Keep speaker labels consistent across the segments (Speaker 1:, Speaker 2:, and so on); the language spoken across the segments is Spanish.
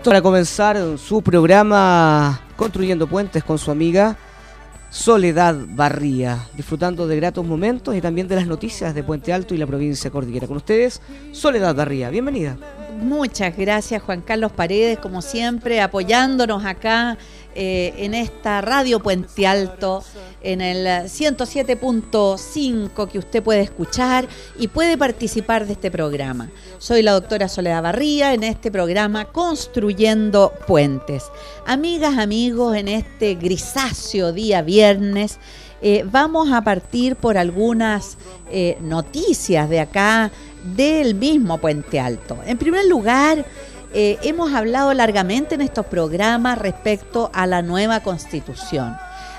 Speaker 1: Para comenzar su programa Construyendo Puentes con su amiga Soledad Barría, disfrutando de gratos momentos y también de las noticias de Puente Alto y la provincia cordillera. Con ustedes, Soledad Barría, bienvenida.
Speaker 2: Muchas gracias Juan Carlos Paredes, como siempre, apoyándonos acá eh, en esta radio Puente Alto, en el 107.5 que usted puede escuchar y puede participar de este programa. Soy la doctora Soledad Barría en este programa Construyendo Puentes. Amigas, amigos, en este grisáceo día viernes. Eh, vamos a partir por algunas eh, noticias de acá del mismo Puente Alto. En primer lugar, eh, hemos hablado largamente en estos programas respecto a la nueva constitución,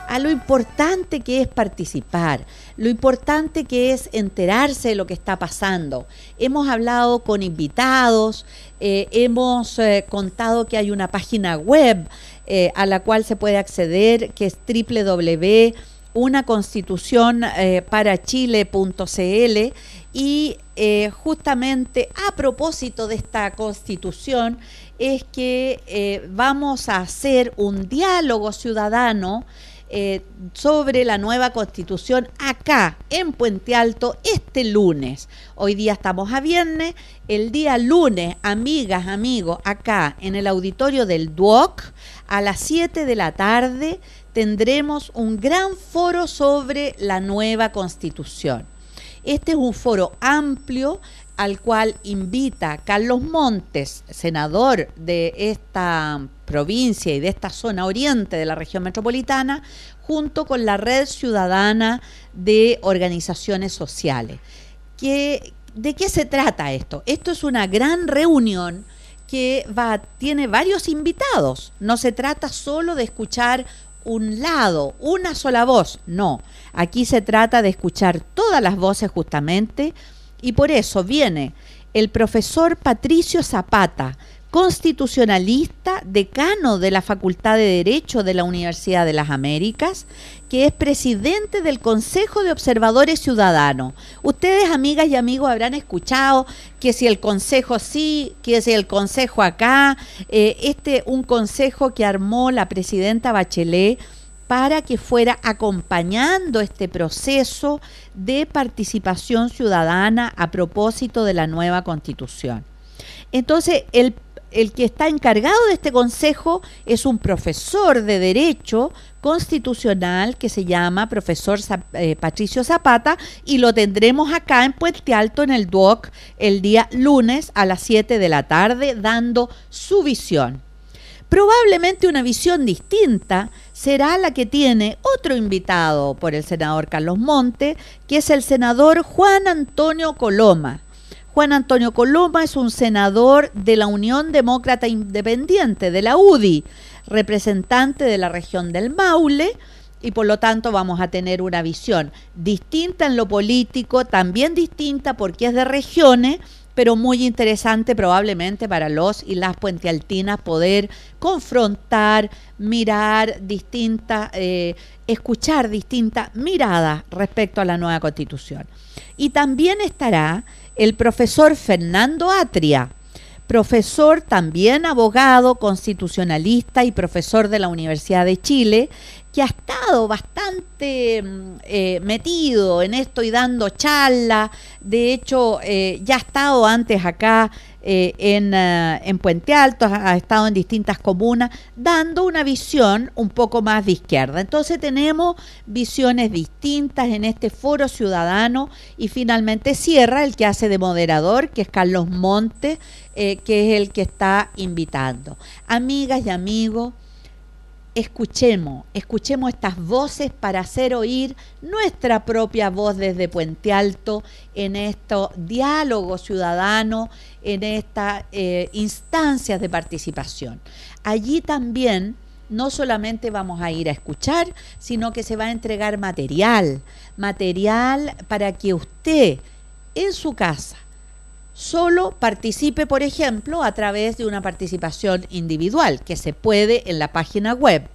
Speaker 2: a lo importante que es participar, lo importante que es enterarse de lo que está pasando. Hemos hablado con invitados, eh, hemos eh, contado que hay una página web a la cual se puede acceder, que es www constitución para chile.cl y eh, justamente a propósito de esta constitución es que eh, vamos a hacer un diálogo ciudadano eh, sobre la nueva constitución acá en Puente Alto este lunes. Hoy día estamos a viernes, el día lunes, amigas, amigos, acá en el auditorio del DUOC a las 7 de la tarde tendremos un gran foro sobre la nueva constitución. Este es un foro amplio al cual invita Carlos Montes, senador de esta provincia y de esta zona oriente de la región metropolitana, junto con la Red Ciudadana de Organizaciones Sociales. ¿De qué se trata esto? Esto es una gran reunión que tiene varios invitados. No se trata solo de escuchar un lado, una sola voz. No, aquí se trata de escuchar todas las voces justamente y por eso viene el profesor Patricio Zapata, constitucionalista, decano de la Facultad de Derecho de la Universidad de las Américas, que es presidente del Consejo de Observadores Ciudadanos. Ustedes, amigas y amigos, habrán escuchado que si el Consejo sí, que si el Consejo acá, eh, este un consejo que armó la presidenta Bachelet para que fuera acompañando este proceso de participación ciudadana a propósito de la nueva constitución. Entonces, el el que está encargado de este consejo es un profesor de Derecho Constitucional que se llama profesor eh, Patricio Zapata y lo tendremos acá en Puente Alto en el DUOC el día lunes a las 7 de la tarde dando su visión. Probablemente una visión distinta será la que tiene otro invitado por el senador Carlos Monte, que es el senador Juan Antonio Coloma. Juan Antonio Coloma es un senador de la Unión Demócrata Independiente, de la UDI, representante de la región del Maule, y por lo tanto vamos a tener una visión distinta en lo político, también distinta porque es de regiones, pero muy interesante probablemente para los y las puentealtinas poder confrontar, mirar distintas, eh, escuchar distintas miradas respecto a la nueva constitución. Y también estará el profesor Fernando Atria, profesor también abogado, constitucionalista y profesor de la Universidad de Chile, que ha estado bastante mm, eh, metido en esto y dando charla. De hecho, eh, ya ha estado antes acá eh, en, eh, en, Puente Alto, ha, estado en distintas comunas, dando una visión un poco más de izquierda. Entonces tenemos visiones distintas en este foro ciudadano y finalmente cierra el que hace de moderador, que es Carlos Monte, eh, que es el que está invitando. Amigas y amigos, escuchemos, escuchemos estas voces para hacer oír nuestra propia voz desde Puente Alto en estos diálogos ciudadanos, en estas eh, instancias de participación. Allí también no solamente vamos a ir a escuchar, sino que se va a entregar material, material para que usted en su casa solo participe, por ejemplo, a través de una participación individual, que se puede en la página web.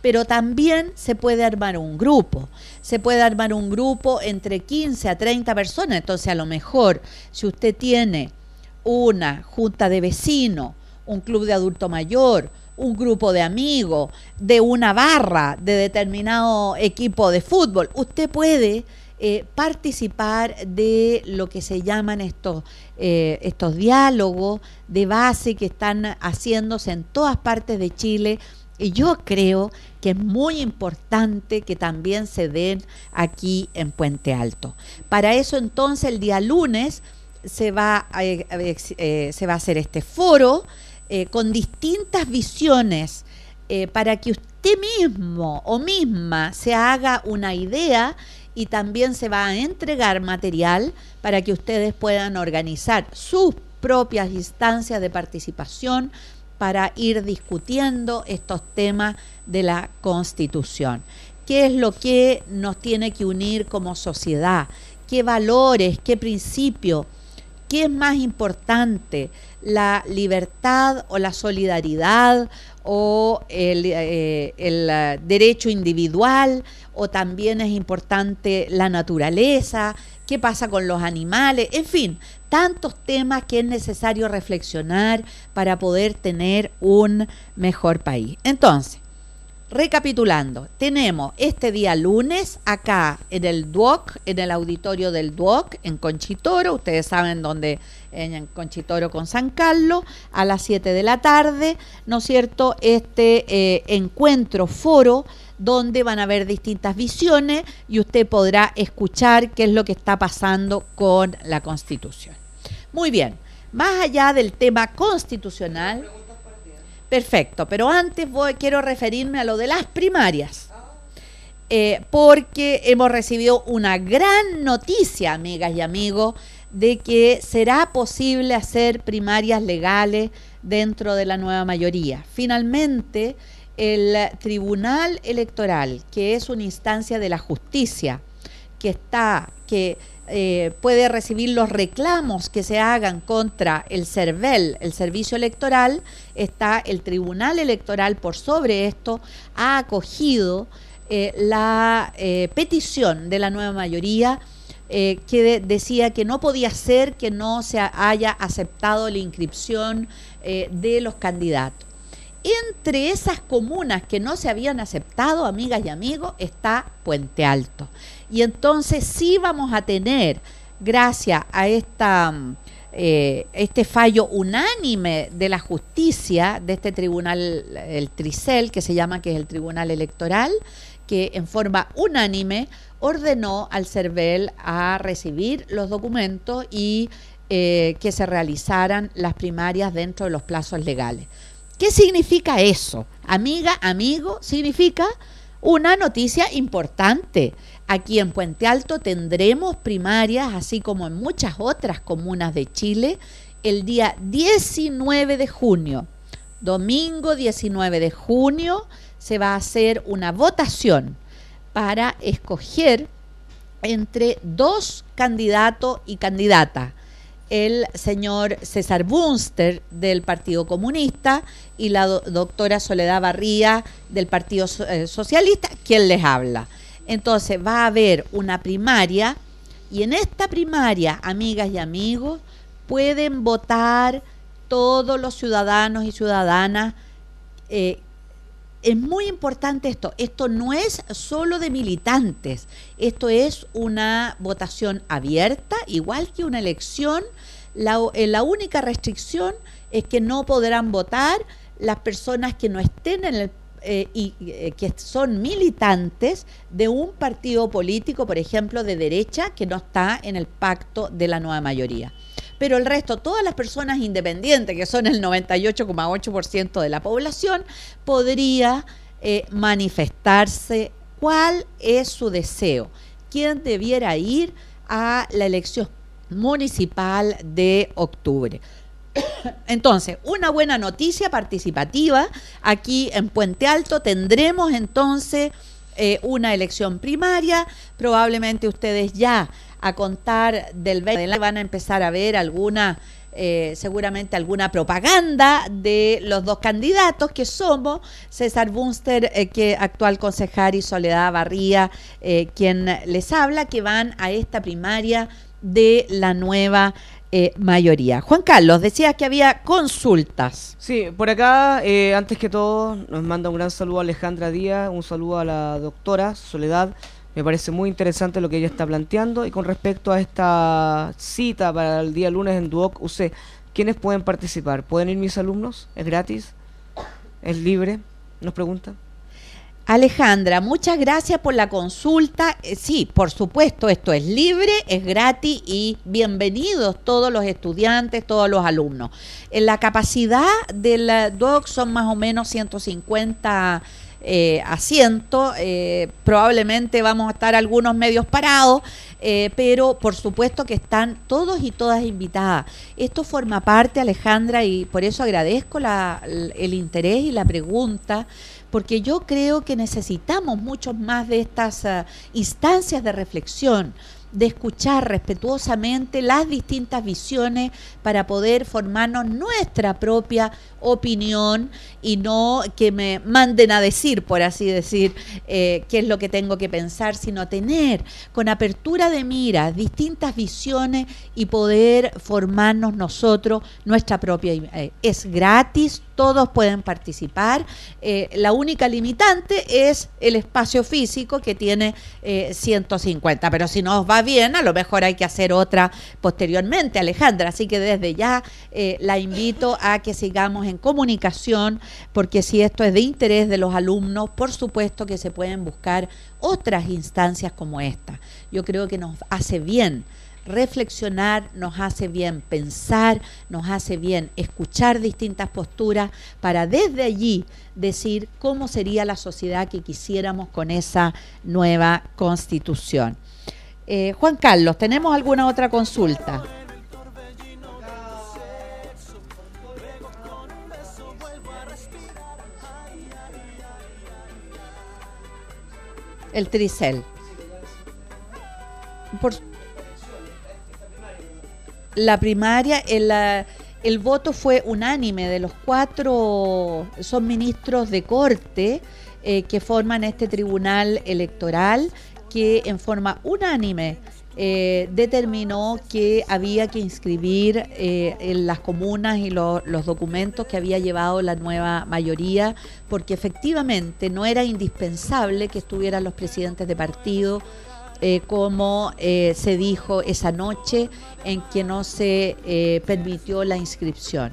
Speaker 2: Pero también se puede armar un grupo. Se puede armar un grupo entre 15 a 30 personas. Entonces, a lo mejor, si usted tiene una junta de vecinos, un club de adulto mayor, un grupo de amigos, de una barra, de determinado equipo de fútbol. Usted puede eh, participar de lo que se llaman estos, eh, estos diálogos de base que están haciéndose en todas partes de Chile. Y yo creo que es muy importante que también se den aquí en Puente Alto. Para eso entonces el día lunes se va a, eh, se va a hacer este foro con distintas visiones para que usted mismo o misma se haga una idea y también se va a entregar material para que ustedes puedan organizar sus propias instancias de participación para ir discutiendo estos temas de la Constitución. ¿Qué es lo que nos tiene que unir como sociedad? ¿Qué valores? ¿Qué principios? ¿Qué es más importante? ¿La libertad o la solidaridad o el, eh, el derecho individual o también es importante la naturaleza, qué pasa con los animales, en fin, tantos temas que es necesario reflexionar para poder tener un mejor país. Entonces, recapitulando, tenemos este día lunes acá en el DUOC, en el auditorio del DUOC, en Conchitoro, ustedes saben dónde, en Conchitoro con San Carlos, a las 7 de la tarde, ¿no es cierto? Este eh, encuentro, foro, donde van a haber distintas visiones y usted podrá escuchar qué es lo que está pasando con la Constitución. Muy bien, más allá del tema constitucional, perfecto, pero antes voy, quiero referirme a lo de las primarias. Eh, porque hemos recibido una gran noticia, amigas y amigos, de que será posible hacer primarias legales dentro de la nueva mayoría. Finalmente, el Tribunal Electoral, que es una instancia de la justicia, que está, que eh, puede recibir los reclamos que se hagan contra el CERVEL, el Servicio Electoral, está el Tribunal Electoral por sobre esto, ha acogido eh, la eh, petición de la nueva mayoría que decía que no podía ser que no se haya aceptado la inscripción de los candidatos. Entre esas comunas que no se habían aceptado, amigas y amigos, está Puente Alto. Y entonces sí vamos a tener, gracias a esta, eh, este fallo unánime de la justicia de este tribunal, el Tricel, que se llama que es el Tribunal Electoral, que en forma unánime ordenó al CERVEL a recibir los documentos y eh, que se realizaran las primarias dentro de los plazos legales. ¿Qué significa eso? Amiga, amigo, significa una noticia importante. Aquí en Puente Alto tendremos primarias, así como en muchas otras comunas de Chile, el día 19 de junio. Domingo 19 de junio se va a hacer una votación para escoger entre dos candidatos y candidatas el señor César Bunster del Partido Comunista y la doctora Soledad Barría del Partido eh, Socialista, quien les habla. Entonces va a haber una primaria y en esta primaria, amigas y amigos, pueden votar todos los ciudadanos y ciudadanas eh, es muy importante esto. Esto no es solo de militantes. Esto es una votación abierta, igual que una elección. La, eh, la única restricción es que no podrán votar las personas que no estén en el eh, y eh, que son militantes de un partido político, por ejemplo, de derecha, que no está en el pacto de la nueva mayoría pero el resto, todas las personas independientes, que son el 98,8% de la población, podría eh, manifestarse cuál es su deseo, quién debiera ir a la elección municipal de octubre. Entonces, una buena noticia participativa. Aquí en Puente Alto tendremos entonces eh, una elección primaria. Probablemente ustedes ya a contar del 20 van a empezar a ver alguna eh, seguramente alguna propaganda de los dos candidatos que somos César Bunster, eh, que actual concejal, y Soledad Barría, quien les habla, que van a esta primaria de la nueva eh, mayoría. Juan Carlos, decías que había consultas.
Speaker 1: Sí, por acá, eh, antes que todo, nos manda un gran saludo a Alejandra Díaz, un saludo a la doctora Soledad. Me parece muy interesante lo que ella está planteando. Y con respecto a esta cita para el día lunes en Duoc UC, ¿quiénes pueden participar? ¿Pueden ir mis alumnos? ¿Es gratis? ¿Es libre? Nos pregunta.
Speaker 2: Alejandra, muchas gracias por la consulta. Eh, sí, por supuesto, esto es libre, es gratis y bienvenidos todos los estudiantes, todos los alumnos. La capacidad del DOC son más o menos 150 eh, asientos, eh, probablemente vamos a estar algunos medios parados, pero por supuesto que están todos y todas invitadas. Esto forma parte, Alejandra, y por eso agradezco el interés y la pregunta porque yo creo que necesitamos muchos más de estas ah, instancias de reflexión, de escuchar respetuosamente las distintas visiones para poder formarnos nuestra propia opinión y no que me manden a decir, por así decir, eh, qué es lo que tengo que pensar, sino tener con apertura de miras distintas visiones y poder formarnos nosotros nuestra propia. Eh, es gratis, todos pueden participar. Eh, la única limitante es el espacio físico que tiene 150, pero si no os va bien, a lo mejor hay que hacer otra posteriormente, Alejandra. Así que desde ya la invito a que sigamos en comunicación, porque si esto es de interés de los alumnos, por supuesto que se pueden buscar otras instancias como esta. Yo creo que nos hace bien reflexionar, nos hace bien pensar, nos hace bien escuchar distintas posturas para desde allí decir cómo sería la sociedad que quisiéramos con esa nueva constitución. Eh, Juan Carlos, ¿tenemos alguna otra consulta? El tricel. Por la primaria, el, el voto fue unánime de los cuatro, son ministros de corte eh, que forman este tribunal electoral que en forma unánime eh, determinó que había que inscribir eh, en las comunas y los documentos que había llevado la nueva mayoría, porque efectivamente no era indispensable que estuvieran los presidentes de partido, eh, como se dijo esa noche en que no se permitió la inscripción.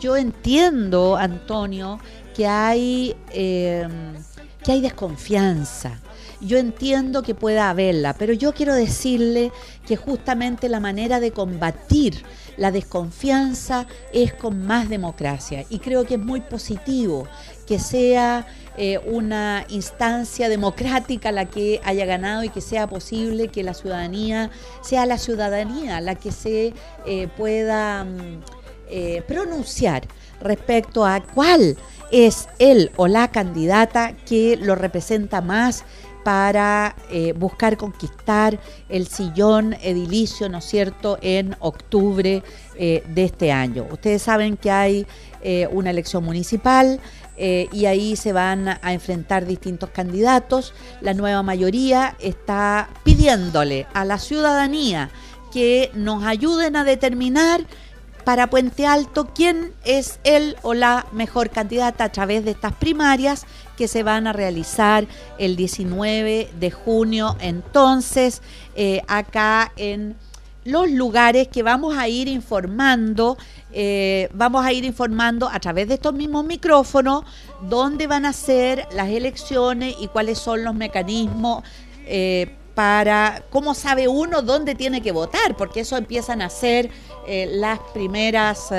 Speaker 2: yo entiendo, Antonio, que hay, que hay desconfianza yo entiendo que pueda haberla, pero yo quiero decirle que justamente la manera de combatir la desconfianza es con más democracia. Y creo que es muy positivo que sea eh, una instancia democrática la que haya ganado y que sea posible que la ciudadanía sea la ciudadanía la que se eh, pueda mm, eh, pronunciar respecto a cuál es él o la candidata que lo representa más para eh, buscar conquistar el sillón edilicio, ¿no es cierto?, en octubre eh, de este año. Ustedes saben que hay eh, una elección municipal y ahí se van a enfrentar distintos candidatos. La nueva mayoría está pidiéndole a la ciudadanía que nos ayuden a determinar para Puente Alto quién es el o la mejor candidata a través de estas primarias que se van a realizar el 19 de junio. Entonces, eh, acá en los lugares que vamos a ir informando, eh, vamos a ir informando a través de estos mismos micrófonos dónde van a ser las elecciones y cuáles son los mecanismos eh, para cómo sabe uno dónde tiene que votar, porque eso empiezan a ser las primeras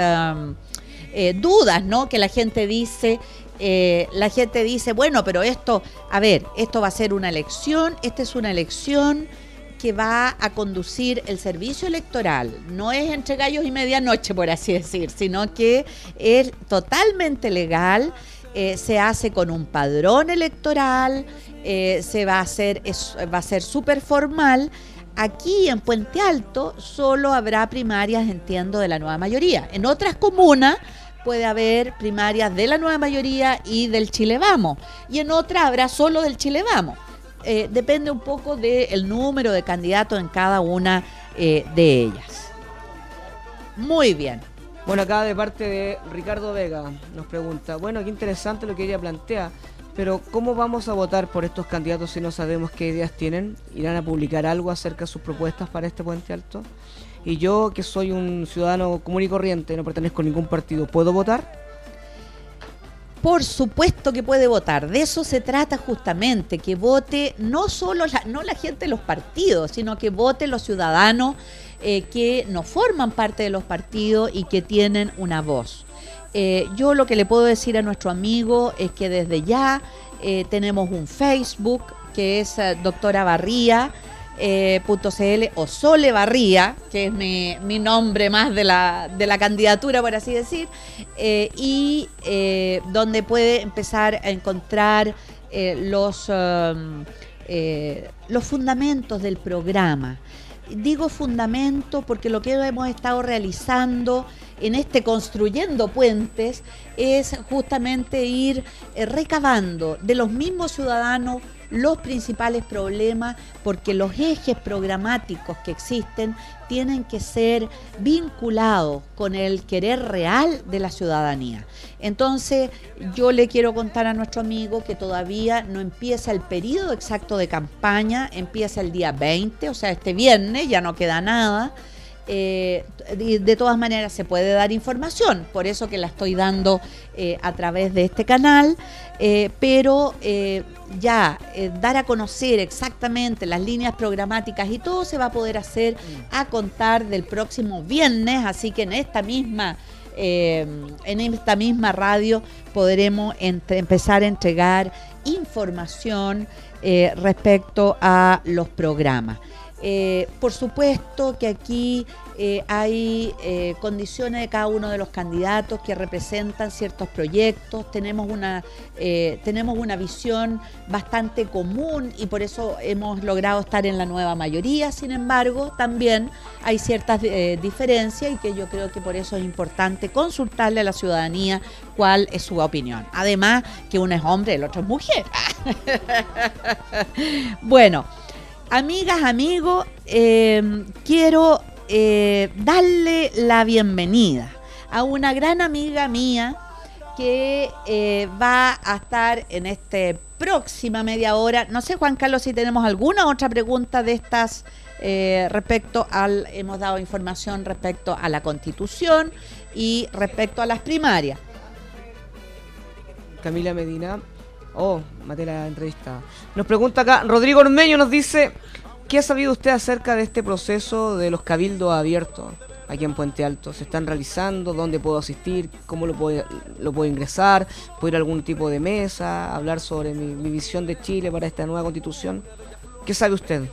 Speaker 2: dudas, ¿no? Que la gente dice, eh, la gente dice, bueno, pero esto, a ver, esto va a ser una elección, esta es una elección que va a conducir el servicio electoral. No es entre gallos y medianoche, por así decir, sino que es totalmente legal. se hace con un padrón electoral, eh, se va a hacer, va a ser súper formal. Aquí en Puente Alto solo habrá primarias, entiendo, de la nueva mayoría. En otras comunas puede haber primarias de la nueva mayoría y del Chile Vamos. Y en otras habrá solo del Chile Vamos. Eh, depende un poco del número de candidatos en cada una eh, de ellas. Muy bien.
Speaker 1: Bueno, acá de parte de Ricardo Vega nos pregunta, bueno, qué interesante lo que ella plantea, pero ¿cómo vamos a votar por estos candidatos si no sabemos qué ideas tienen? ¿Irán a publicar algo acerca de sus propuestas para este puente alto? Y yo, que soy un ciudadano común y corriente, no pertenezco a ningún partido, ¿puedo votar?
Speaker 2: Por supuesto que puede votar. De eso se trata justamente, que vote no solo la, no la gente de los partidos, sino que vote los ciudadanos eh, que no forman parte de los partidos y que tienen una voz. Eh, yo lo que le puedo decir a nuestro amigo es que desde ya eh, tenemos un Facebook que es doctora Barría. .cl o Sole Barría, que es mi, nombre más de la, de la, candidatura, por así decir, y donde puede empezar a encontrar los, um, los fundamentos del programa. Digo fundamento porque lo que hemos estado realizando en este construyendo puentes es justamente ir eh, recabando de los mismos ciudadanos los principales problemas porque los ejes programáticos que existen tienen que ser vinculados con el querer real de la ciudadanía. Entonces, yo le quiero contar a nuestro amigo que todavía no empieza el periodo exacto de campaña, empieza el día 20, o sea, este viernes, ya no queda nada. Eh, de, todas maneras se puede dar información, por eso que la estoy dando eh, a través de este canal, eh, pero ya dar a conocer exactamente las líneas programáticas y todo se va a poder hacer a contar del próximo viernes, así que en esta misma... en esta misma radio podremos empezar a entregar información respecto a los programas. Eh, por supuesto que aquí eh, hay eh, condiciones de cada uno de los candidatos que representan ciertos proyectos, tenemos una, tenemos una visión bastante común y por eso hemos logrado estar en la nueva mayoría, sin embargo, también hay ciertas diferencias y que yo creo que por eso es importante consultarle a la ciudadanía cuál es su opinión. Además, que uno es hombre el otro es mujer. bueno. Amigas, amigos, eh, quiero eh, darle la bienvenida a una gran amiga mía que eh, va a estar en este próxima media hora. No sé, Juan Carlos, si tenemos alguna otra pregunta de estas respecto al, hemos dado información respecto a la constitución y respecto a las primarias.
Speaker 1: Camila Medina, Oh, maté la entrevista. Nos pregunta acá, Rodrigo Ormeño nos dice, ¿qué ha sabido usted acerca de este proceso de los cabildos abiertos aquí en Puente Alto? ¿Se están realizando? ¿Dónde puedo asistir? ¿Cómo lo puedo, lo puedo ingresar? ¿Puedo ir a algún tipo de mesa? ¿Hablar sobre mi visión de Chile para esta nueva constitución? ¿Qué sabe usted?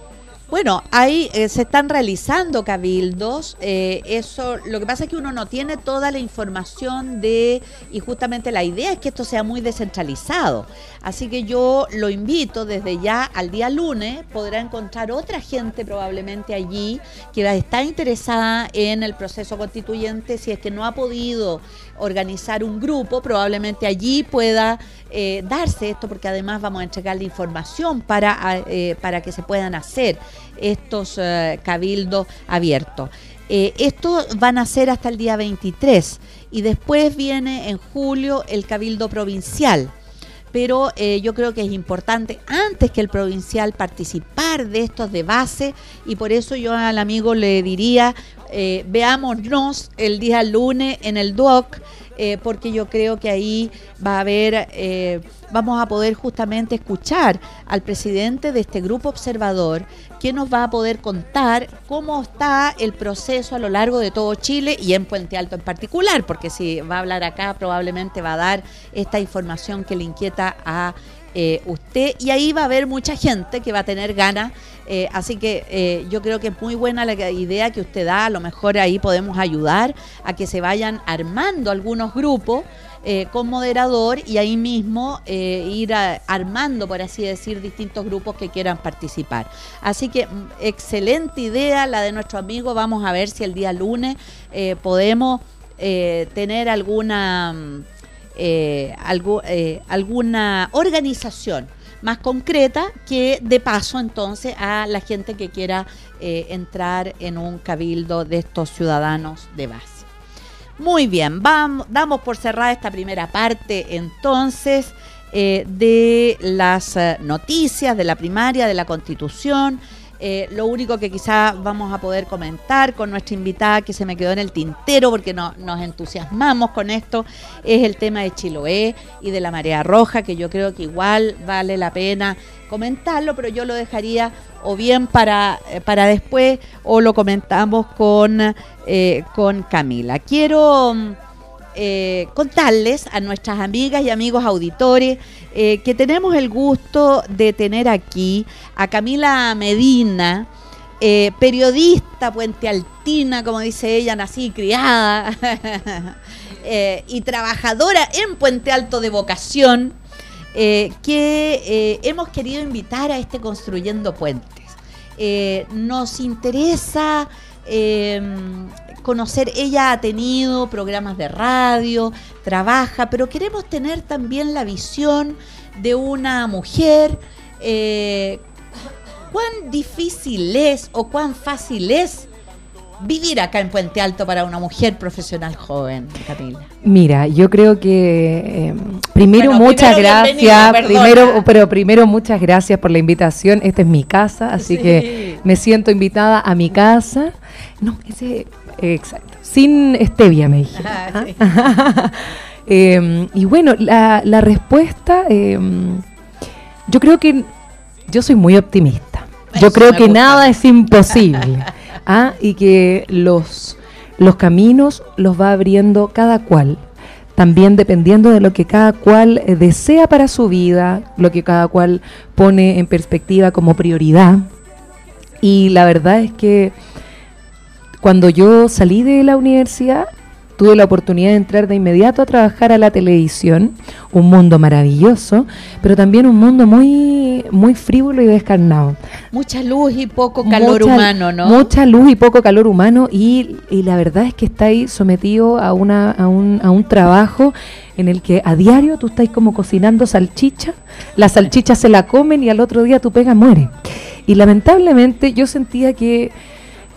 Speaker 2: Bueno, ahí eh, se están realizando cabildos. Eh, eso, lo que pasa es que uno no tiene toda la información de y justamente la idea es que esto sea muy descentralizado. Así que yo lo invito desde ya al día lunes podrá encontrar otra gente probablemente allí que está interesada en el proceso constituyente si es que no ha podido organizar un grupo, probablemente allí pueda eh, darse esto, porque además vamos a entregar la información para, eh, para que se puedan hacer estos eh, cabildos abiertos. estos van a ser hasta el día 23 y después viene en julio el cabildo provincial pero yo creo que es importante antes que el provincial participar de estos de base y por eso yo al amigo le diría eh, veámonos el día lunes en el DOC, eh, porque yo creo que ahí va a haber, eh, vamos a poder justamente escuchar al presidente de este grupo observador, que nos va a poder contar cómo está el proceso a lo largo de todo Chile y en Puente Alto en particular, porque si va a hablar acá probablemente va a dar esta información que le inquieta a eh, usted y ahí va a haber mucha gente que va a tener ganas. Eh, así que eh, yo creo que es muy buena la idea que usted da. A lo mejor ahí podemos ayudar a que se vayan armando algunos grupos. con moderador y ahí mismo ir armando, por así decir, distintos grupos que quieran participar. Así que mm, excelente idea la de nuestro amigo. Vamos a ver si el día lunes podemos tener alguna mm, eh, algo, eh, alguna organización más concreta que de paso entonces a la gente que quiera eh, entrar en un cabildo de estos ciudadanos de base. Muy bien, vamos, damos por cerrada esta primera parte entonces de las noticias de la primaria, de la constitución. Eh, lo único que quizá vamos a poder comentar con nuestra invitada que se me quedó en el tintero porque no, nos entusiasmamos con esto es el tema de Chiloé y de la marea roja que yo creo que igual vale la pena comentarlo pero yo lo dejaría o bien para, eh, para después o lo comentamos con, eh, con Camila. Quiero eh, contarles a nuestras amigas y amigos auditores eh, que tenemos el gusto de tener aquí a Camila Medina, eh, periodista puente altina, como dice ella, nací y criada, y trabajadora en Puente Alto de vocación, que hemos querido invitar a este Construyendo Puentes. nos interesa conocer, ella ha tenido programas de radio, trabaja, pero queremos tener también la visión de una mujer. Eh, ¿Cuán difícil es o cuán fácil es vivir acá en Puente Alto para una mujer profesional joven, Camila?
Speaker 3: Mira, yo creo que eh, primero muchas gracias, primero, pero primero muchas gracias por la invitación. Esta es mi casa, así que me siento invitada a mi casa. No, ese Exacto. Sin stevia, me dije. Ah, em, y bueno, la, la respuesta, em, yo creo que yo soy muy optimista. Yo creo que nada es imposible. ¿ah? Y que los, los caminos los va abriendo cada cual. También dependiendo de lo que cada cual eh, desea para su vida, lo que cada cual pone en perspectiva como prioridad. Y la verdad es que cuando yo salí de la universidad, tuve la oportunidad de entrar de inmediato a trabajar a la televisión, un mundo maravilloso, pero también un mundo muy muy frívolo y descarnado.
Speaker 2: Mucha luz y poco calor humano, ¿no?
Speaker 3: Mucha luz y poco calor humano y, la verdad es que estáis sometido a, una, a, un, a un trabajo en el que a diario tú estás como cocinando salchicha, la salchicha se la comen y al otro día tu pega muere. Y lamentablemente yo sentía que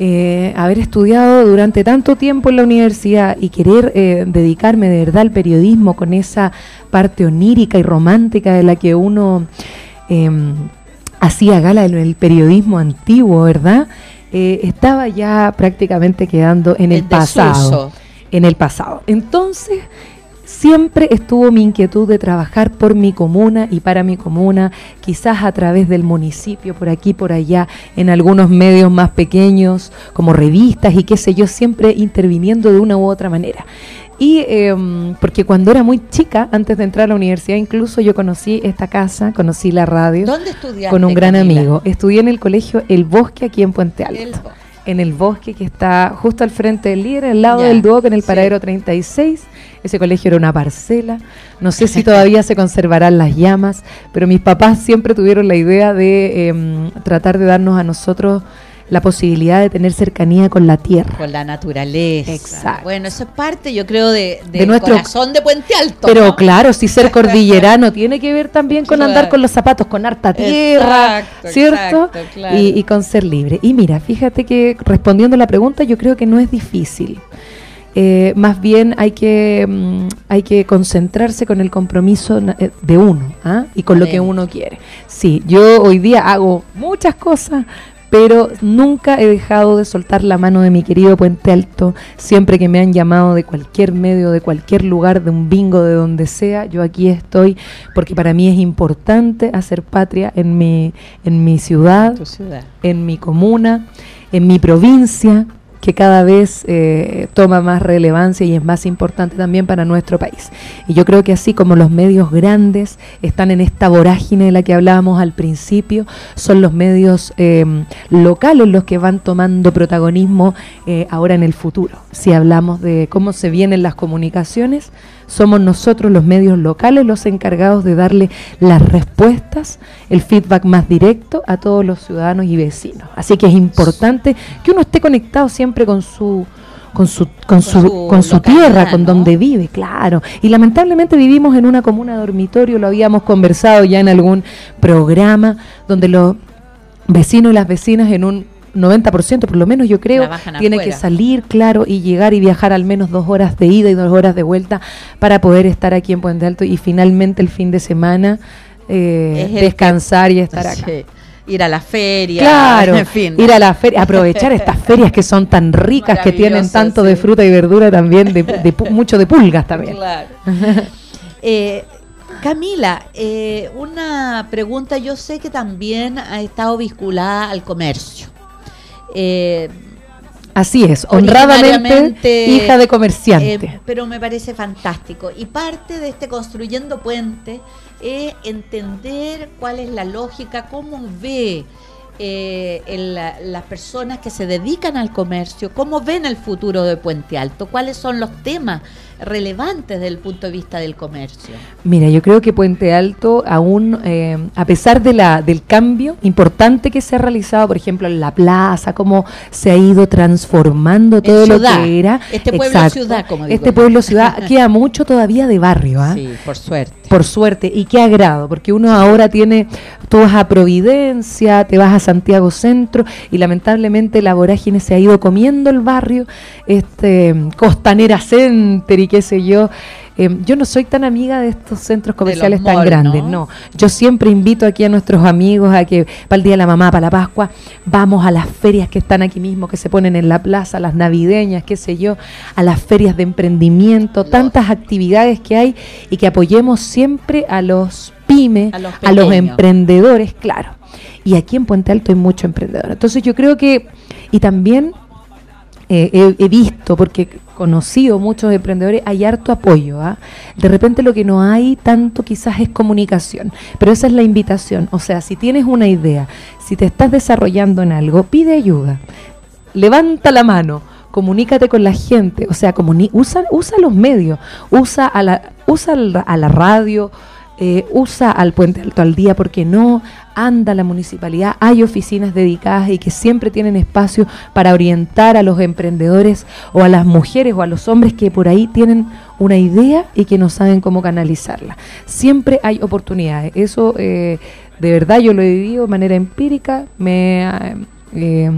Speaker 3: eh, haber estudiado durante tanto tiempo en la universidad y querer eh, dedicarme de verdad al periodismo con esa parte onírica y romántica de la que uno em, hacía gala en el periodismo antiguo, ¿verdad? Eh, estaba ya prácticamente quedando en el, pasado. En el pasado. Entonces, siempre estuvo mi inquietud de trabajar por mi comuna y para mi comuna, quizás a través del municipio, por aquí, por allá, en algunos medios más pequeños, como revistas y qué sé yo, siempre interviniendo de una u otra manera. Y em, porque cuando era muy chica, antes de entrar a la universidad, incluso yo conocí esta casa, conocí la radio.
Speaker 2: ¿Dónde estudiaste?
Speaker 3: Con un gran amigo. Estudié en el colegio El Bosque aquí en Puente Alto. En el bosque que está justo al frente del líder, al lado del Duoc, en el paradero 36. Ese colegio era una parcela. No sé si todavía se conservarán las llamas, pero mis papás siempre tuvieron la idea de em, tratar de darnos a nosotros la posibilidad de tener cercanía con la tierra.
Speaker 2: Con la naturaleza. Exacto. Bueno, eso es parte, yo creo, de, nuestro corazón de Puente Alto.
Speaker 3: Pero claro, si ser cordillerano tiene que ver también con andar con los zapatos, con harta tierra, ¿cierto? y, y, con ser libre. Y mira, fíjate que respondiendo a la pregunta, yo creo que no es difícil. Eh, más bien hay que, mm, hay que concentrarse con el compromiso eh, de uno ¿ah? y con lo que uno quiere. Sí, yo hoy día hago muchas cosas, pero nunca he dejado de soltar la mano de mi querido Puente Alto. Siempre que me han llamado de cualquier medio, de cualquier lugar, de un bingo, de donde sea, yo aquí estoy, porque para mí es importante hacer patria en mi, en mi ciudad, ciudad. en mi comuna, en mi provincia, que cada vez eh, toma más relevancia y es más importante también para nuestro país. Y yo creo que así como los medios grandes están en esta vorágine de la que hablábamos al principio, son los medios em, locales los que van tomando protagonismo eh, ahora en el futuro. Si hablamos de cómo se vienen las comunicaciones, somos nosotros los medios locales los encargados de darle las respuestas, el feedback más directo a todos los ciudadanos y vecinos. Así que es importante que uno esté conectado siempre con su con su con, su, con su tierra, con donde vive, claro. Y lamentablemente vivimos en una comuna dormitorio, lo habíamos conversado ya en algún programa donde los vecinos y las vecinas en un 90% por lo menos yo creo, tiene que salir, claro, y llegar y viajar al menos dos horas de ida y dos horas de vuelta para poder estar aquí en Puente Alto y finalmente el fin de semana eh, descansar y estar acá.
Speaker 2: Ir a la feria,
Speaker 3: claro, en fin. ir a la feria, aprovechar estas ferias que son tan ricas, que tienen tanto de fruta y verdura también, de, mucho de pulgas también. Claro.
Speaker 2: eh, Camila, eh, una pregunta, yo sé que también ha estado vinculada al comercio.
Speaker 3: Eh, Así es, honradamente hija de comerciante. Eh,
Speaker 2: pero me parece fantástico. Y parte de este Construyendo Puente es entender cuál es la lógica, cómo ve las personas que se dedican al comercio, cómo ven el futuro de Puente Alto, cuáles son los temas relevantes desde el punto de vista del comercio.
Speaker 3: Mira, yo creo que Puente Alto, aún eh, a pesar de la, del cambio importante que se ha realizado, por ejemplo, en la plaza, cómo se ha ido transformando todo lo que era.
Speaker 2: Este pueblo ciudad, como digo.
Speaker 3: Este pueblo ciudad queda mucho todavía de barrio. ¿ah?
Speaker 2: Sí, por suerte.
Speaker 3: Por suerte. Y qué agrado, porque uno ahora tiene, tú vas a Providencia, te vas a Santiago Centro y lamentablemente la vorágine se ha ido comiendo el barrio, este Costanera Center y qué sé yo. Em, yo no soy tan amiga de estos centros comerciales tan grandes, ¿no? Yo siempre invito aquí a nuestros amigos a que para el Día de la Mamá, para la Pascua, vamos a las ferias que están aquí mismo, que se ponen en la plaza, las navideñas, qué sé yo, a las ferias de emprendimiento, tantas actividades que hay y que apoyemos siempre a los pymes, a los, emprendedores, claro. Y aquí en Puente Alto hay mucho emprendedor. Entonces yo creo que, y también eh, he, visto, porque conocido muchos emprendedores, hay harto apoyo. ¿ah? De repente lo que no hay tanto quizás es comunicación, pero esa es la invitación. O sea, si tienes una idea, si te estás desarrollando en algo, pide ayuda, levanta la mano comunícate con la gente, o sea, usa, usa los medios, usa a la, usa a la radio, eh, usa al Puente Alto al Día, porque no anda la municipalidad, hay oficinas dedicadas y que siempre tienen espacio para orientar a los emprendedores o a las mujeres o a los hombres que por ahí tienen una idea y que no saben cómo canalizarla. Siempre hay oportunidades. Eso eh, de verdad yo lo he vivido de manera empírica, me... Eh, he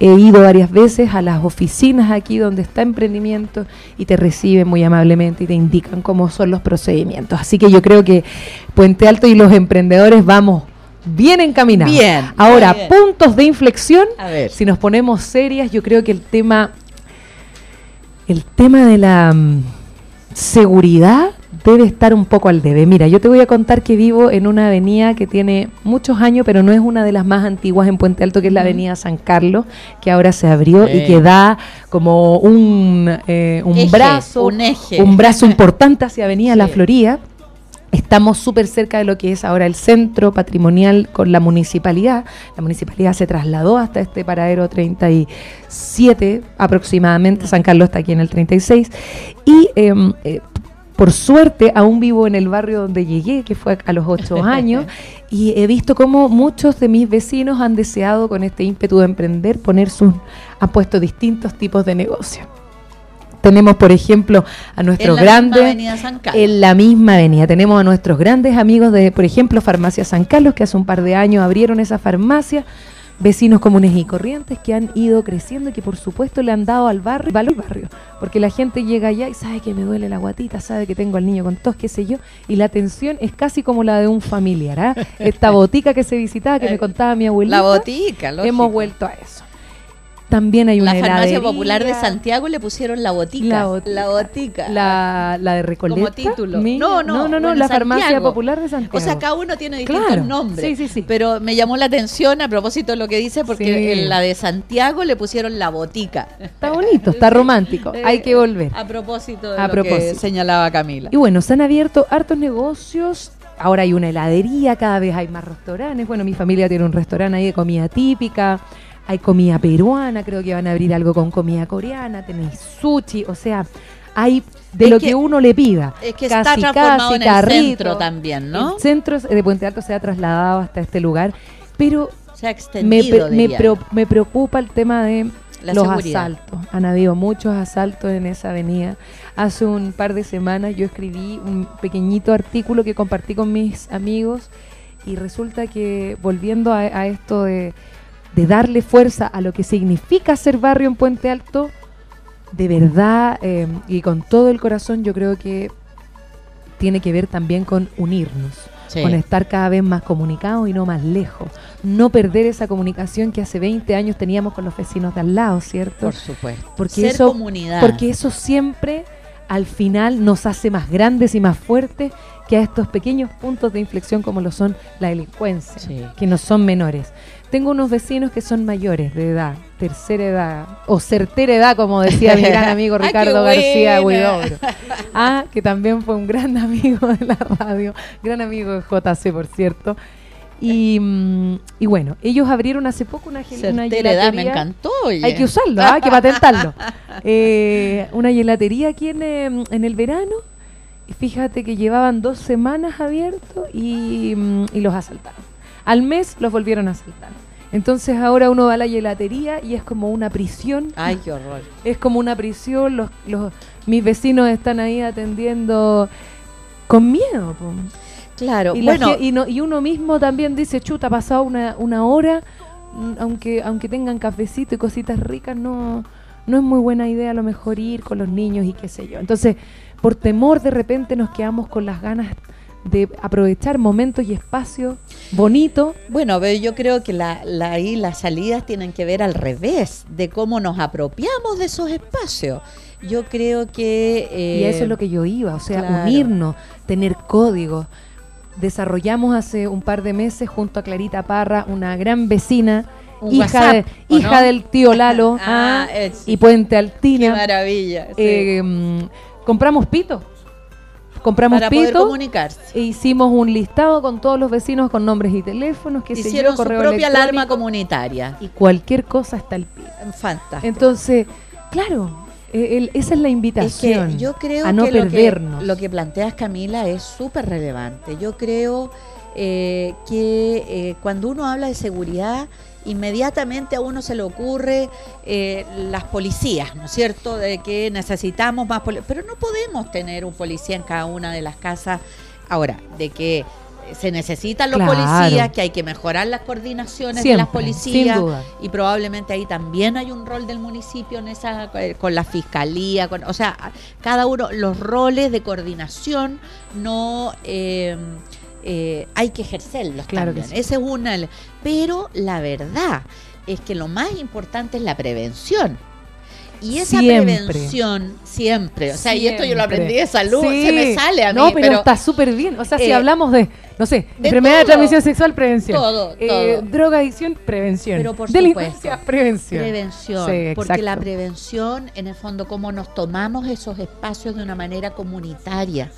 Speaker 3: ido varias veces a las oficinas aquí donde está emprendimiento y te reciben muy amablemente y te indican cómo son los procedimientos. Así que yo creo que Puente Alto y los emprendedores vamos bien encaminados.
Speaker 2: Bien.
Speaker 3: Ahora, puntos de inflexión. A ver. Si nos ponemos serias, yo creo que el tema, el tema de la mm, seguridad debe estar un poco al debe. Mira, yo te voy a contar que vivo en una avenida que tiene muchos años, pero no es una de las más antiguas en Puente Alto, que es la avenida San Carlos, que ahora se abrió y que da como un, eh, un brazo,
Speaker 2: un, eje.
Speaker 3: un brazo importante hacia Avenida La Florida. Estamos súper cerca de lo que es ahora el centro patrimonial con la municipalidad. La municipalidad se trasladó hasta este paradero 37 aproximadamente. San Carlos está aquí en el 36. Y em, eh, por suerte aún vivo en el barrio donde llegué, que fue a los ocho años, y he visto cómo muchos de mis vecinos han deseado con este ímpetu de emprender poner sus, han puesto distintos tipos de negocio. Tenemos, por ejemplo, a nuestros grandes. En la misma avenida. Tenemos a nuestros grandes amigos de, por ejemplo, Farmacia San Carlos, que hace un par de años abrieron esa farmacia. Vecinos comunes y corrientes que han ido creciendo y que, por supuesto, le han dado al barrio valor barrio. Porque la gente llega allá y sabe que me duele la guatita, sabe que tengo al niño con tos, qué sé yo. Y la atención es casi como la de un familiar. ¿ah? Esta botica que se visitaba, que me contaba mi abuelita.
Speaker 2: La botica,
Speaker 3: Hemos vuelto a eso. También hay una
Speaker 2: La farmacia popular de Santiago le pusieron la botica.
Speaker 3: La, botica. La, de Recoleta.
Speaker 2: Como título.
Speaker 3: no, no, no, no, la farmacia popular de Santiago. O
Speaker 2: sea, cada uno tiene distintos nombres. Sí, sí, sí. Pero me llamó la atención a propósito de lo que dice, porque en la de Santiago le pusieron la botica.
Speaker 3: Está bonito, está romántico. hay que volver.
Speaker 2: A propósito de lo que señalaba Camila.
Speaker 3: Y bueno, se han abierto hartos negocios ahora hay una heladería, cada vez hay más restaurantes. Bueno, mi familia tiene un restaurante ahí de comida típica hay comida peruana, creo que van a abrir algo con comida coreana, tenéis sushi, o sea, hay de lo que, uno le pida.
Speaker 2: Es que está transformado en el centro también, ¿no?
Speaker 3: El centro de Puente Alto se ha trasladado hasta este lugar, pero
Speaker 2: se ha extendido,
Speaker 3: me, me, preocupa el tema de los asaltos. Han habido muchos asaltos en esa avenida. Hace un par de semanas yo escribí un pequeñito artículo que compartí con mis amigos y resulta que volviendo a esto de de darle fuerza a lo que significa ser barrio en Puente Alto, de verdad eh, y con todo el corazón yo creo que tiene que ver también con unirnos, con estar cada vez más comunicados y no más lejos. No perder esa comunicación que hace 20 años teníamos con los vecinos de al lado, ¿cierto?
Speaker 2: Por supuesto.
Speaker 3: Porque Ser eso, comunidad. Porque eso siempre al final nos hace más grandes y más fuertes que a estos pequeños puntos de inflexión como lo son la delincuencia, que no son menores. Tengo unos vecinos que son mayores de edad, tercera edad, o certera edad, como decía mi gran amigo Ricardo García Huidobro. Ah, que también fue un gran amigo de la radio, gran amigo de JC, por cierto. Y, mm, y, bueno, ellos abrieron hace poco una, una
Speaker 2: gelatería. me encantó.
Speaker 3: Hay que usarlo, ¿ah? hay que patentarlo. Eh, una gelatería aquí en, em, en, el verano. Fíjate que llevaban dos semanas abiertos y, mm, y los asaltaron. Al mes los volvieron a asaltar. Entonces ahora uno va a la gelatería y es como una prisión.
Speaker 2: Ay, qué horror.
Speaker 3: Es como una prisión. Los, los, mis vecinos están ahí atendiendo con miedo.
Speaker 2: Claro,
Speaker 3: y, bueno. y, y, uno mismo también dice, chuta, ha pasado una, una hora, mm, aunque, aunque tengan cafecito y cositas ricas, no, no es muy buena idea a lo mejor ir con los niños y qué sé yo. Entonces, por temor de repente nos quedamos con las ganas de aprovechar momentos y espacios bonitos.
Speaker 2: Bueno, yo creo que la, la, ahí las salidas tienen que ver al revés, de cómo nos apropiamos de esos espacios. Yo creo que...
Speaker 3: y eso es lo que yo iba, o sea, unirnos, tener códigos. Desarrollamos hace un par de meses junto a Clarita Parra, una gran vecina, hija, hija del tío Lalo ah, ah y Puente Altina.
Speaker 2: Qué maravilla.
Speaker 3: Eh, mm, compramos pito compramos
Speaker 2: para
Speaker 3: poder
Speaker 2: comunicarse.
Speaker 3: E hicimos un listado con todos los vecinos con nombres y teléfonos, que
Speaker 2: Hicieron su propia alarma comunitaria.
Speaker 3: Y cualquier cosa está el pito.
Speaker 2: Fantástico.
Speaker 3: Entonces, claro, e, esa es la invitación
Speaker 2: yo creo
Speaker 3: a no
Speaker 2: que
Speaker 3: perdernos.
Speaker 2: Lo que, planteas, Camila, es súper relevante. Yo creo eh, que eh, cuando uno habla de seguridad inmediatamente a uno se le ocurre eh, las policías, ¿no es cierto? De que necesitamos más policías, pero no podemos tener un policía en cada una de las casas. Ahora, de que se necesitan los policías, que hay que mejorar las coordinaciones de las policías y probablemente ahí también hay un rol del municipio en esa eh, con la fiscalía, o sea, cada uno los roles de coordinación no eh, eh, hay que ejercerlos claro también. Ese es una. Pero la verdad es que lo más importante es la prevención. Y esa prevención siempre, o sea, y esto yo lo aprendí de salud, se me sale a mí.
Speaker 3: No, pero, está súper bien. O sea, si eh, hablamos de, no sé, enfermedad de transmisión sexual, prevención.
Speaker 2: Todo,
Speaker 3: eh, droga adicción, prevención.
Speaker 2: Pero por
Speaker 3: Delincuencia, prevención.
Speaker 2: Prevención. porque la prevención, en el fondo, cómo nos tomamos esos espacios de una manera comunitaria,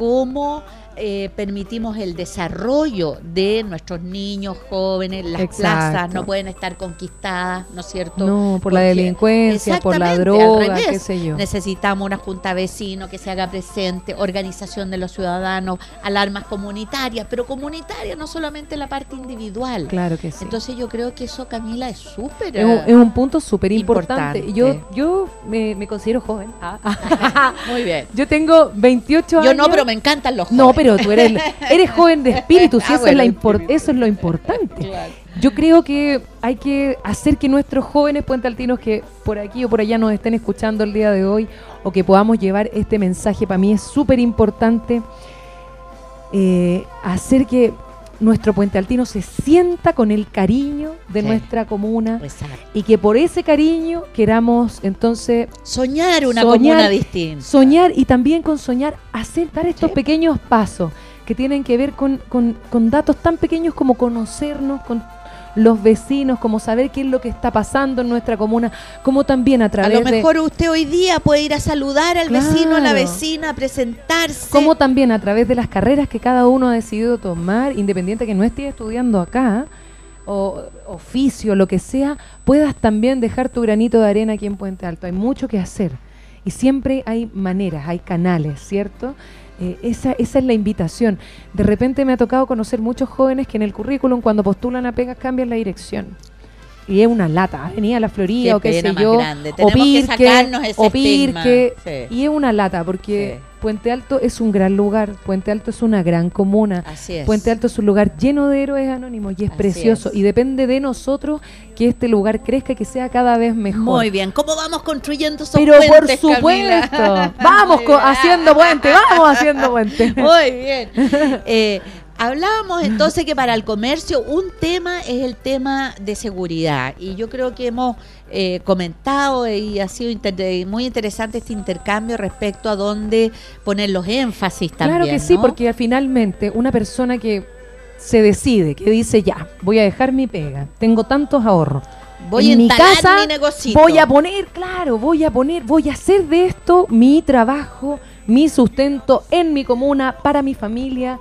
Speaker 2: cómo eh, permitimos el desarrollo de nuestros niños, jóvenes, las plazas no pueden estar conquistadas, ¿no es cierto?
Speaker 3: No, por la delincuencia, por la droga, qué sé yo.
Speaker 2: Necesitamos una junta vecino que se haga presente, organización de los ciudadanos, alarmas comunitarias, pero comunitarias, no solamente la parte individual.
Speaker 3: Claro que sí.
Speaker 2: Entonces yo creo que eso, Camila, es súper
Speaker 3: es, un punto súper importante. Yo, yo me, considero joven.
Speaker 2: Ah. Muy bien.
Speaker 3: Yo tengo 28 años.
Speaker 2: Yo no, pero me encantan los jóvenes.
Speaker 3: No, pero tú eres, eres joven de espíritu, ah, eso, es la eso es lo importante. Yo creo que hay que hacer que nuestros jóvenes puentaltinos que por aquí o por allá nos estén escuchando el día de hoy o que podamos llevar este mensaje, para mí es súper importante eh, hacer que nuestro puente altino se sienta con el cariño de nuestra comuna y que por ese cariño queramos entonces
Speaker 2: soñar una comuna distinta.
Speaker 3: Soñar y también con soñar hacer dar estos pequeños pasos que tienen que ver con, con, con datos tan pequeños como conocernos, con los vecinos, como saber qué es lo que está pasando en nuestra comuna, como también a través de...
Speaker 2: A lo mejor usted hoy día puede ir a saludar al vecino, a la vecina, a presentarse.
Speaker 3: Como también a través de las carreras que cada uno ha decidido tomar, independiente que no esté estudiando acá, o oficio, lo que sea, puedas también dejar tu granito de arena aquí en Puente Alto. Hay mucho que hacer. Y siempre hay maneras, hay canales, ¿cierto? Eh, esa, esa es la invitación. De repente me ha tocado conocer muchos jóvenes que en el currículum, cuando postulan a pegas, cambian la dirección. Y es una lata. Venía a la Florida o qué sé yo.
Speaker 2: O Pirque,
Speaker 3: o Pirque. Y es una lata porque Puente Alto es un gran lugar. Puente Alto es una gran comuna.
Speaker 2: Así es.
Speaker 3: Puente Alto es un lugar lleno de héroes anónimos y es precioso. Y depende de nosotros que este lugar crezca y que sea cada vez mejor.
Speaker 2: Muy bien. ¿Cómo vamos construyendo esos
Speaker 3: Pero por supuesto. vamos haciendo puente, vamos haciendo puente.
Speaker 2: Muy bien. Eh, Hablábamos entonces que para el comercio un tema es el tema de seguridad y yo creo que hemos eh, comentado y ha sido muy interesante este intercambio respecto a dónde poner los énfasis también.
Speaker 3: Claro que sí, porque finalmente una persona que se decide, que dice ya, voy a dejar mi pega, tengo tantos ahorros.
Speaker 2: Voy
Speaker 3: en
Speaker 2: a mi casa,
Speaker 3: mi voy a poner, claro, voy a poner, voy a hacer de esto mi trabajo, mi sustento en mi comuna, para mi familia,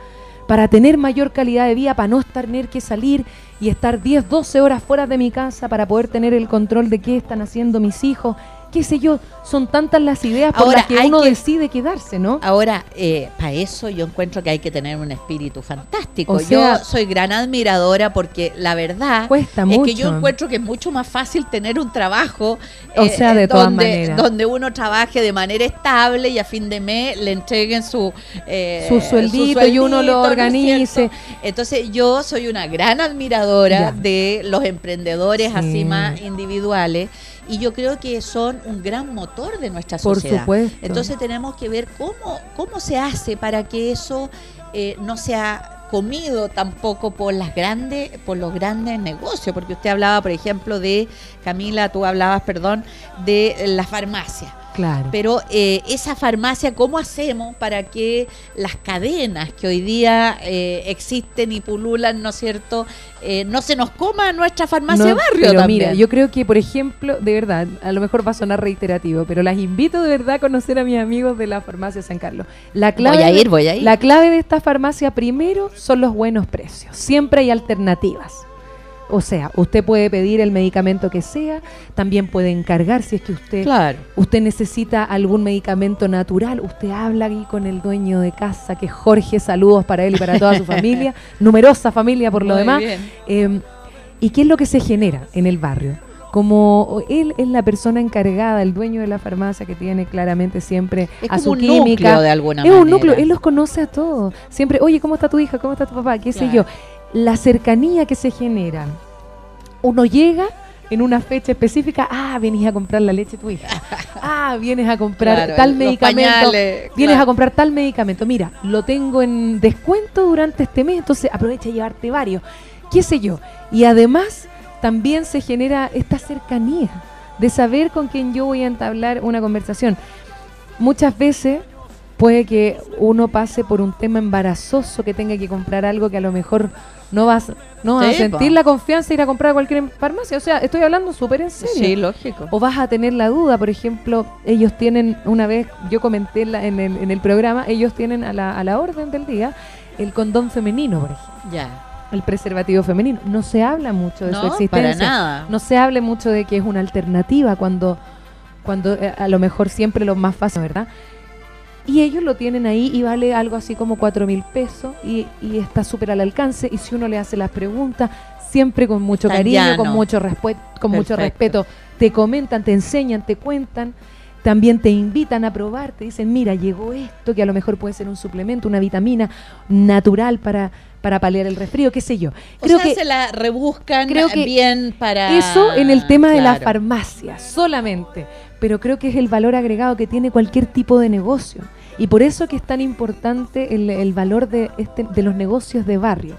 Speaker 3: para tener mayor calidad de vida, para no tener que salir y estar 10, 12 horas fuera de mi casa para poder tener el control de qué están haciendo mis hijos qué sé yo, son tantas las ideas por las que uno decide quedarse, ¿no?
Speaker 2: Ahora, eh, para eso yo encuentro que hay que tener un espíritu fantástico. yo soy gran admiradora porque la verdad
Speaker 3: cuesta
Speaker 2: es
Speaker 3: que
Speaker 2: yo encuentro que es mucho más fácil tener un trabajo
Speaker 3: o eh, sea, de
Speaker 2: donde, donde uno trabaje de manera estable y a fin de mes le entreguen su,
Speaker 3: eh, su, sueldito, y uno lo organice.
Speaker 2: Entonces yo soy una gran admiradora de los emprendedores así más individuales y yo creo que son un gran motor de nuestra sociedad.
Speaker 3: Por supuesto.
Speaker 2: Entonces tenemos que ver cómo, cómo se hace para que eso eh, no sea comido tampoco por las grandes por los grandes negocios porque usted hablaba por ejemplo de Camila tú hablabas perdón de la farmacia
Speaker 3: Claro.
Speaker 2: Pero eh, esa farmacia, ¿cómo hacemos para que las cadenas que hoy día eh, existen y pululan, ¿no es cierto?, eh, no se nos coma nuestra farmacia barrio
Speaker 3: pero Mira, yo creo que, por ejemplo, de verdad, a lo mejor va a sonar reiterativo, pero las invito de verdad a conocer a mis amigos de la farmacia San Carlos. La clave
Speaker 2: voy a ir, voy a ir.
Speaker 3: La clave de esta farmacia primero son los buenos precios. Siempre hay alternativas. O sea, usted puede pedir el medicamento que sea, también puede encargar si es que usted, usted necesita algún medicamento natural. Usted habla aquí con el dueño de casa, que es Jorge, saludos para él y para toda su familia, numerosa familia por lo demás. Em, ¿Y qué es lo que se genera en el barrio? como él es la persona encargada, el dueño de la farmacia que tiene claramente siempre a su química.
Speaker 2: de alguna
Speaker 3: es un núcleo, él los conoce a todos. Siempre, oye, ¿cómo está tu hija? ¿Cómo está tu papá? ¿Qué sé yo? La cercanía que se genera. Uno llega en una fecha específica, ah, vienes a comprar la leche tu hija. Ah, vienes a comprar tal medicamento. vienes a comprar tal medicamento. Mira, lo tengo en descuento durante este mes, entonces aprovecha a llevarte varios. ¿Qué sé yo? Y además también se genera esta cercanía de saber con quién yo voy a entablar una conversación. Muchas veces puede que uno pase por un tema embarazoso, que tenga que comprar algo que a lo mejor no vas, no a sentir la confianza de ir a comprar a cualquier farmacia. O sea, estoy hablando súper en serio.
Speaker 2: Sí, lógico.
Speaker 3: O vas a tener la duda, por ejemplo, ellos tienen, una vez, yo comenté en, el, en el programa, ellos tienen a la, a la orden del día el condón femenino, por ejemplo.
Speaker 2: Ya
Speaker 3: el preservativo femenino. No se habla mucho de su existencia.
Speaker 2: Para nada.
Speaker 3: No se habla mucho de que es una alternativa cuando, cuando eh, a lo mejor siempre lo más fácil, ¿verdad? Y ellos lo tienen ahí y vale algo así como cuatro mil pesos y, está súper al alcance. Y si uno le hace las preguntas, siempre con mucho cariño, con mucho, con mucho respeto, te comentan, te enseñan, te cuentan. También te invitan a probar, te dicen, mira, llegó esto, que a lo mejor puede ser un suplemento, una vitamina natural para, para paliar el resfrío, qué sé yo.
Speaker 2: Creo que se la rebuscan creo que bien para...
Speaker 3: Eso en el tema de la farmacia, solamente. Pero creo que es el valor agregado que tiene cualquier tipo de negocio. Y por eso que es tan importante el, valor de, este, de los negocios de barrio.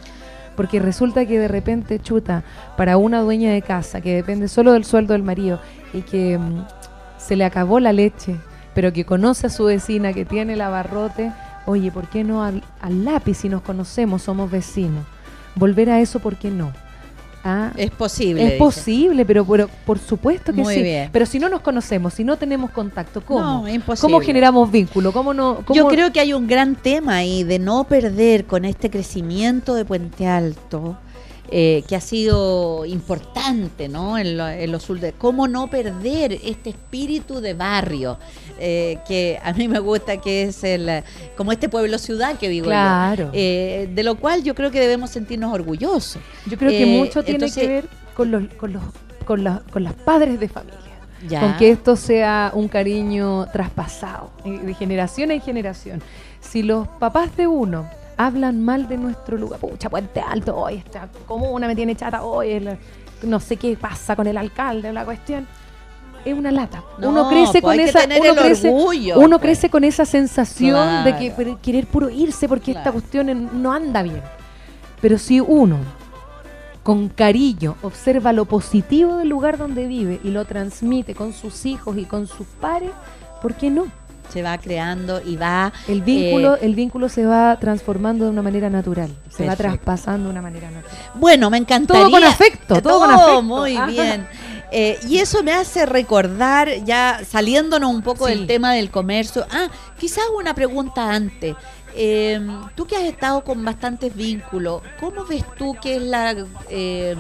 Speaker 3: Porque resulta que de repente, chuta, para una dueña de casa que depende solo del sueldo del marido y que mm, se le acabó la leche, pero que conoce a su vecina que tiene el abarrote, oye, ¿por qué no al, al lápiz si nos conocemos, somos vecinos? Volver a eso, ¿por qué no?
Speaker 2: Ah, es posible.
Speaker 3: Es posible, pero, por supuesto que sí. Pero si no nos conocemos, si no tenemos contacto, ¿cómo? ¿Cómo generamos vínculo? ¿Cómo no,
Speaker 2: Yo creo que hay un gran tema ahí de no perder con este crecimiento de Puente Alto eh, que ha sido importante ¿no? en, los últimos. ¿Cómo no perder este espíritu de barrio? Eh, que a mí me gusta, que es el como este pueblo-ciudad que digo
Speaker 3: claro.
Speaker 2: Eh, de lo cual yo creo que debemos sentirnos orgullosos.
Speaker 3: Yo creo que mucho tiene que ver con los, con los con, con las padres de familia. Con que esto sea un cariño traspasado eh, de generación en generación. Si los papás de uno hablan mal de nuestro lugar, pucha, Puente Alto, hoy esta comuna me tiene chata, hoy no sé qué pasa con el alcalde, la cuestión es una lata. uno crece pues con esa uno, crece, uno pues. crece, con esa sensación de que querer puro irse porque esta cuestión no anda bien. Pero si uno con cariño observa lo positivo del lugar donde vive y lo transmite con sus hijos y con sus pares, ¿por qué no?
Speaker 2: Se va creando y va...
Speaker 3: El vínculo, eh, el vínculo se va transformando de una manera natural, se va traspasando de una manera natural.
Speaker 2: Bueno, me encantaría...
Speaker 3: Todo con afecto, todo, con afecto.
Speaker 2: Muy bien. Eh, y eso me hace recordar, ya saliéndonos un poco del tema del comercio. Ah, quizás una pregunta antes. Eh, tú que has estado con bastantes vínculos, ¿cómo ves tú que es la, eh,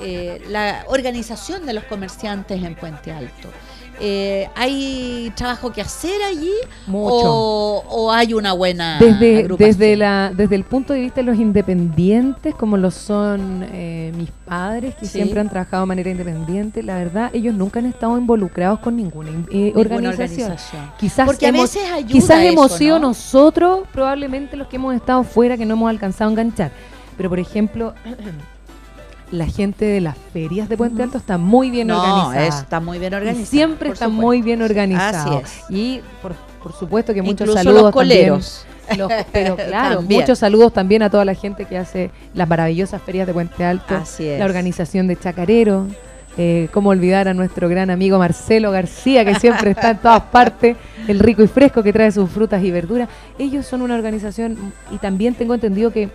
Speaker 2: eh, la organización de los comerciantes en Puente Alto? Eh, ¿Hay trabajo que hacer allí? O, hay una buena
Speaker 3: desde, desde, la, desde el punto de vista de los independientes, como lo son eh, mis padres, que siempre han trabajado de manera independiente, la verdad, ellos nunca han estado involucrados con ninguna, eh, organización. Quizás,
Speaker 2: Porque a veces
Speaker 3: quizás hemos sido nosotros, probablemente los que hemos estado fuera, que no hemos alcanzado a enganchar. Pero, por ejemplo... la gente de las ferias de Puente Alto está muy bien no, organizada.
Speaker 2: está muy bien organizada.
Speaker 3: siempre está muy bien organizado.
Speaker 2: Así es.
Speaker 3: Y por, por supuesto que muchos saludos los
Speaker 2: coleros.
Speaker 3: pero claro, muchos saludos también a toda la gente que hace las maravillosas ferias de Puente Alto.
Speaker 2: Así es.
Speaker 3: La organización de Chacarero. Eh, cómo olvidar a nuestro gran amigo Marcelo García, que siempre está en todas partes, el rico y fresco que trae sus frutas y verduras. Ellos son una organización y también tengo entendido que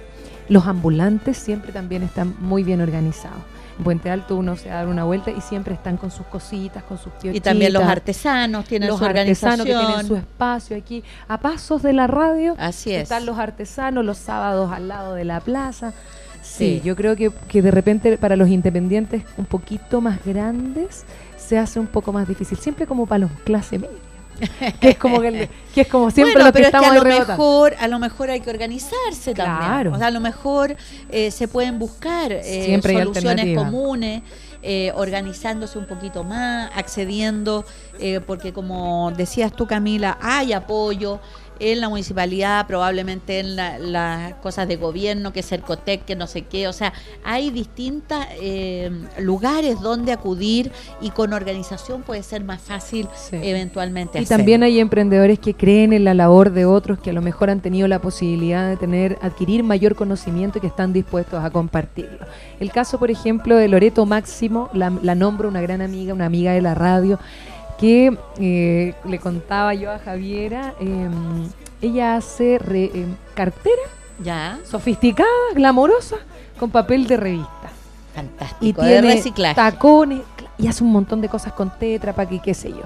Speaker 3: los ambulantes siempre también están muy bien organizados. En Puente Alto uno se da una vuelta y siempre están con sus cositas, con sus piochitas.
Speaker 2: Y también los artesanos tienen
Speaker 3: los
Speaker 2: su
Speaker 3: artesanos que tienen su espacio aquí. A pasos de la radio
Speaker 2: Así es.
Speaker 3: están los artesanos los sábados al lado de la plaza. Sí, yo creo que, que de repente para los independientes un poquito más grandes se hace un poco más difícil. Siempre como para los clase media que es como que, es como siempre lo que estamos
Speaker 2: a lo mejor a lo mejor hay que organizarse también. O sea a lo mejor eh, se pueden buscar eh, soluciones comunes eh, organizándose un poquito más accediendo porque como decías tú Camila hay apoyo en la municipalidad, probablemente en las cosas de gobierno, que es Cercotec, que no sé qué. O sea, hay distintos eh, lugares donde acudir y con organización puede ser más fácil eventualmente.
Speaker 3: Y también hay emprendedores que creen en la labor de otros, que a lo mejor han tenido la posibilidad de tener, adquirir mayor conocimiento y que están dispuestos a compartirlo. El caso, por ejemplo, de Loreto Máximo, la, la nombro una gran amiga, una amiga de la radio que eh, le contaba yo a Javiera, em, ella hace em, cartera
Speaker 2: ya
Speaker 3: sofisticada, glamorosa, con papel de revista.
Speaker 2: Fantástico, y tiene
Speaker 3: tacones y hace un montón de cosas con tetra, para que qué sé yo.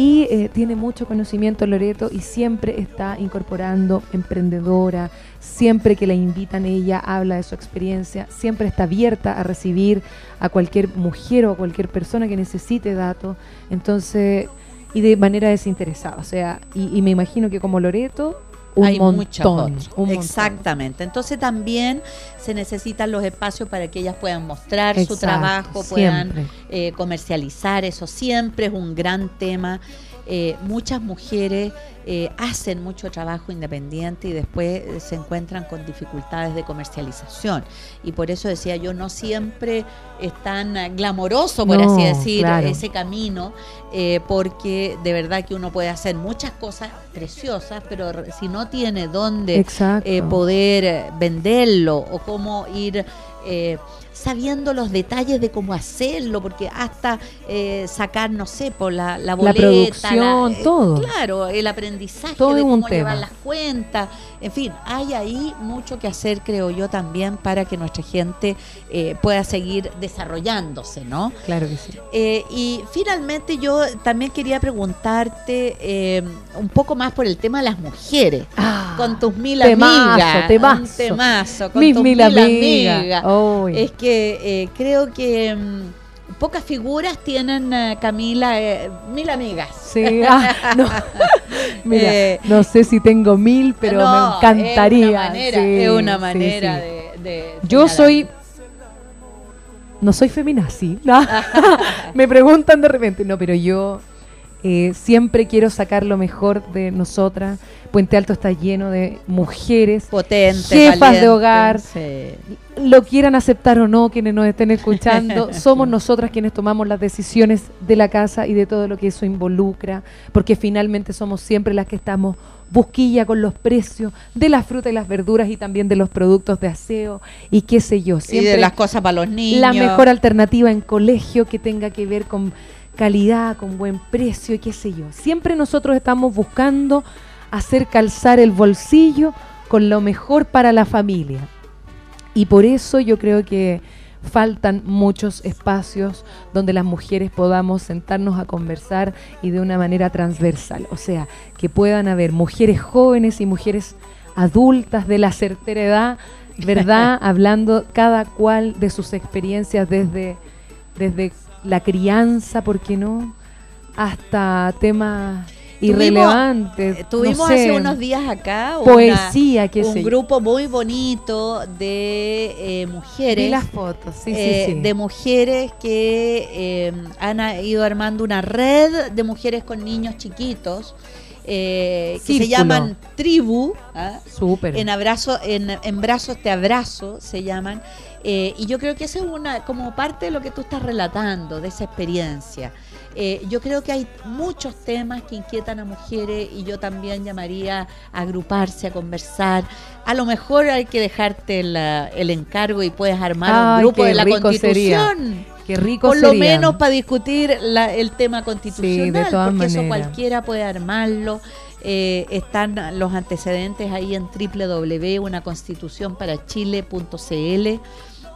Speaker 3: Y eh, tiene mucho conocimiento Loreto y siempre está incorporando emprendedora, siempre que la invitan ella habla de su experiencia, siempre está abierta a recibir a cualquier mujer o a cualquier persona que necesite datos, entonces, y de manera desinteresada, o sea, y, me imagino que como Loreto, un
Speaker 2: Hay
Speaker 3: montón,
Speaker 2: Exactamente. Entonces también se necesitan los espacios para que ellas puedan mostrar su trabajo, puedan eh, comercializar. Eso siempre es un gran tema. Eh, muchas mujeres eh, hacen mucho trabajo independiente y después eh, se encuentran con dificultades de comercialización. Y por eso decía yo, no siempre es tan glamoroso, por así decir, ese camino, porque de verdad que uno puede hacer muchas cosas preciosas, pero si no tiene dónde poder venderlo o cómo ir sabiendo los detalles de cómo hacerlo, porque hasta eh, sacar, no sé, por la, la boleta.
Speaker 3: La producción,
Speaker 2: eh,
Speaker 3: todo.
Speaker 2: Claro, el aprendizaje de cómo llevar las cuentas. En fin, hay ahí mucho que hacer, creo yo, también para que nuestra gente eh, pueda seguir desarrollándose, ¿no?
Speaker 3: Claro que sí.
Speaker 2: y finalmente yo también quería preguntarte un poco más por el tema de las mujeres. Ah, con tus mil amigas.
Speaker 3: Temazo,
Speaker 2: temazo. con tus mil, amigas. Es que eh, creo que mm, pocas figuras tienen, eh, Camila, eh, mil amigas.
Speaker 3: Sí, ah, no. Mira, no sé si tengo mil, pero me encantaría.
Speaker 2: Es una manera, de,
Speaker 3: Yo soy no soy feminazi. Me preguntan de repente, no, pero yo eh, siempre quiero sacar lo mejor de nosotras. Puente Alto está lleno de mujeres
Speaker 2: potentes,
Speaker 3: jefas de hogar, lo quieran aceptar o no, quienes nos estén escuchando, somos nosotras quienes tomamos las decisiones de la casa y de todo lo que eso involucra, porque finalmente somos siempre las que estamos busquilla con los precios de las frutas y las verduras y también de los productos de aseo y qué sé yo.
Speaker 2: Siempre y de las cosas para los niños.
Speaker 3: La mejor alternativa en colegio que tenga que ver con calidad, con buen precio y qué sé yo. Siempre nosotros estamos buscando hacer calzar el bolsillo con lo mejor para la familia. Y por eso yo creo que faltan muchos espacios donde las mujeres podamos sentarnos a conversar y de una manera transversal. O sea, que puedan haber mujeres jóvenes y mujeres adultas de la certera edad, ¿verdad? Hablando cada cual de sus experiencias desde, desde la crianza, ¿por qué no? Hasta temas irrelevantes.
Speaker 2: Tuvimos, hace unos días acá
Speaker 3: poesía, que
Speaker 2: un grupo muy bonito de eh, mujeres.
Speaker 3: las fotos, sí,
Speaker 2: eh, sí, De mujeres que eh, han ido armando una red de mujeres con niños chiquitos. que se llaman tribu, ¿ah? en abrazo, en, en brazos te abrazo, se llaman, y yo creo que eso es una como parte de lo que tú estás relatando, de esa experiencia. Eh, yo creo que hay muchos temas que inquietan a mujeres y yo también llamaría a agruparse, a conversar. A lo mejor hay que dejarte el encargo y puedes armar un grupo de la Constitución.
Speaker 3: Qué rico
Speaker 2: Por lo menos para discutir el tema constitucional, porque eso cualquiera puede armarlo. Eh, están los antecedentes ahí en www.unaconstitucionparachile.cl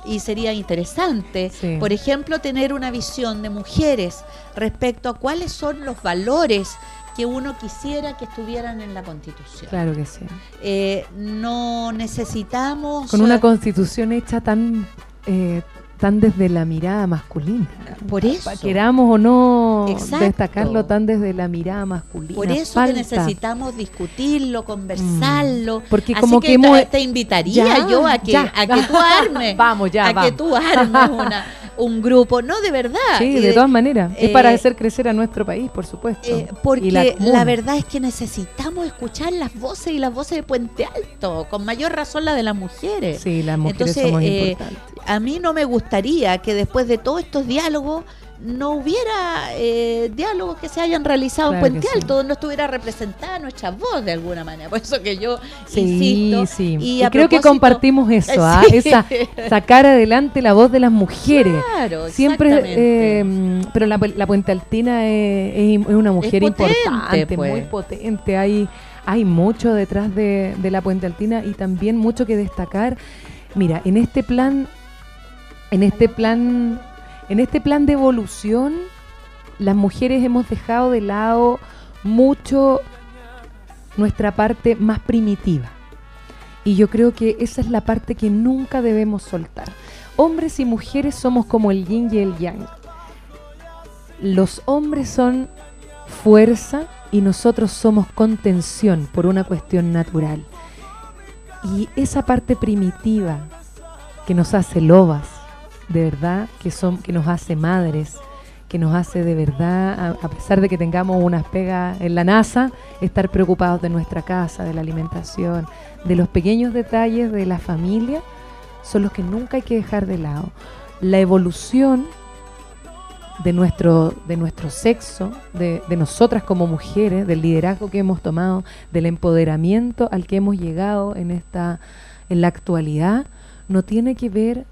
Speaker 2: y sería interesante, por ejemplo, tener una visión de mujeres respecto a cuáles son los valores que uno quisiera que estuvieran en la Constitución.
Speaker 3: Claro que sí.
Speaker 2: Eh, no necesitamos...
Speaker 3: Con una Constitución hecha tan eh, tan desde la mirada masculina.
Speaker 2: Por eso.
Speaker 3: Queramos o no destacarlo tan desde la mirada masculina.
Speaker 2: Por eso que necesitamos discutirlo, conversarlo. Mm.
Speaker 3: Porque como que,
Speaker 2: te, invitaría yo a que, a que tú armes.
Speaker 3: vamos, ya.
Speaker 2: A que tú armes una un grupo, no de verdad.
Speaker 3: Sí, de todas maneras. es para eh, hacer crecer a nuestro país, por supuesto. Eh,
Speaker 2: porque la, verdad es que necesitamos escuchar las voces y las voces de Puente Alto, con mayor razón la de las mujeres.
Speaker 3: Sí, las mujeres somos eh, importantes.
Speaker 2: A mí no me gustaría que después de todos estos diálogos no hubiera eh, diálogos que se hayan realizado en Puente Alto, no estuviera representada nuestra voz de alguna manera. Por eso que yo insisto.
Speaker 3: Sí. Y, creo que compartimos eso, ¿ah? Esa, sacar adelante la voz de las mujeres.
Speaker 2: Claro,
Speaker 3: Siempre, eh, pero la, Puente Altina es, una mujer importante, muy pues. potente. Hay, hay mucho detrás de, de la Puente Altina y también mucho que destacar. Mira, en este plan, en este plan en este plan de evolución, las mujeres hemos dejado de lado mucho nuestra parte más primitiva. Y yo creo que esa es la parte que nunca debemos soltar. Hombres y mujeres somos como el yin y el yang. Los hombres son fuerza y nosotros somos contención por una cuestión natural. Y esa parte primitiva que nos hace lobas, de verdad que son que nos hace madres, que nos hace de verdad, a, pesar de que tengamos unas pegas en la NASA, estar preocupados de nuestra casa, de la alimentación, de los pequeños detalles de la familia, son los que nunca hay que dejar de lado. La evolución de nuestro, de nuestro sexo, de, de, nosotras como mujeres, del liderazgo que hemos tomado, del empoderamiento al que hemos llegado en esta, en la actualidad, no tiene que ver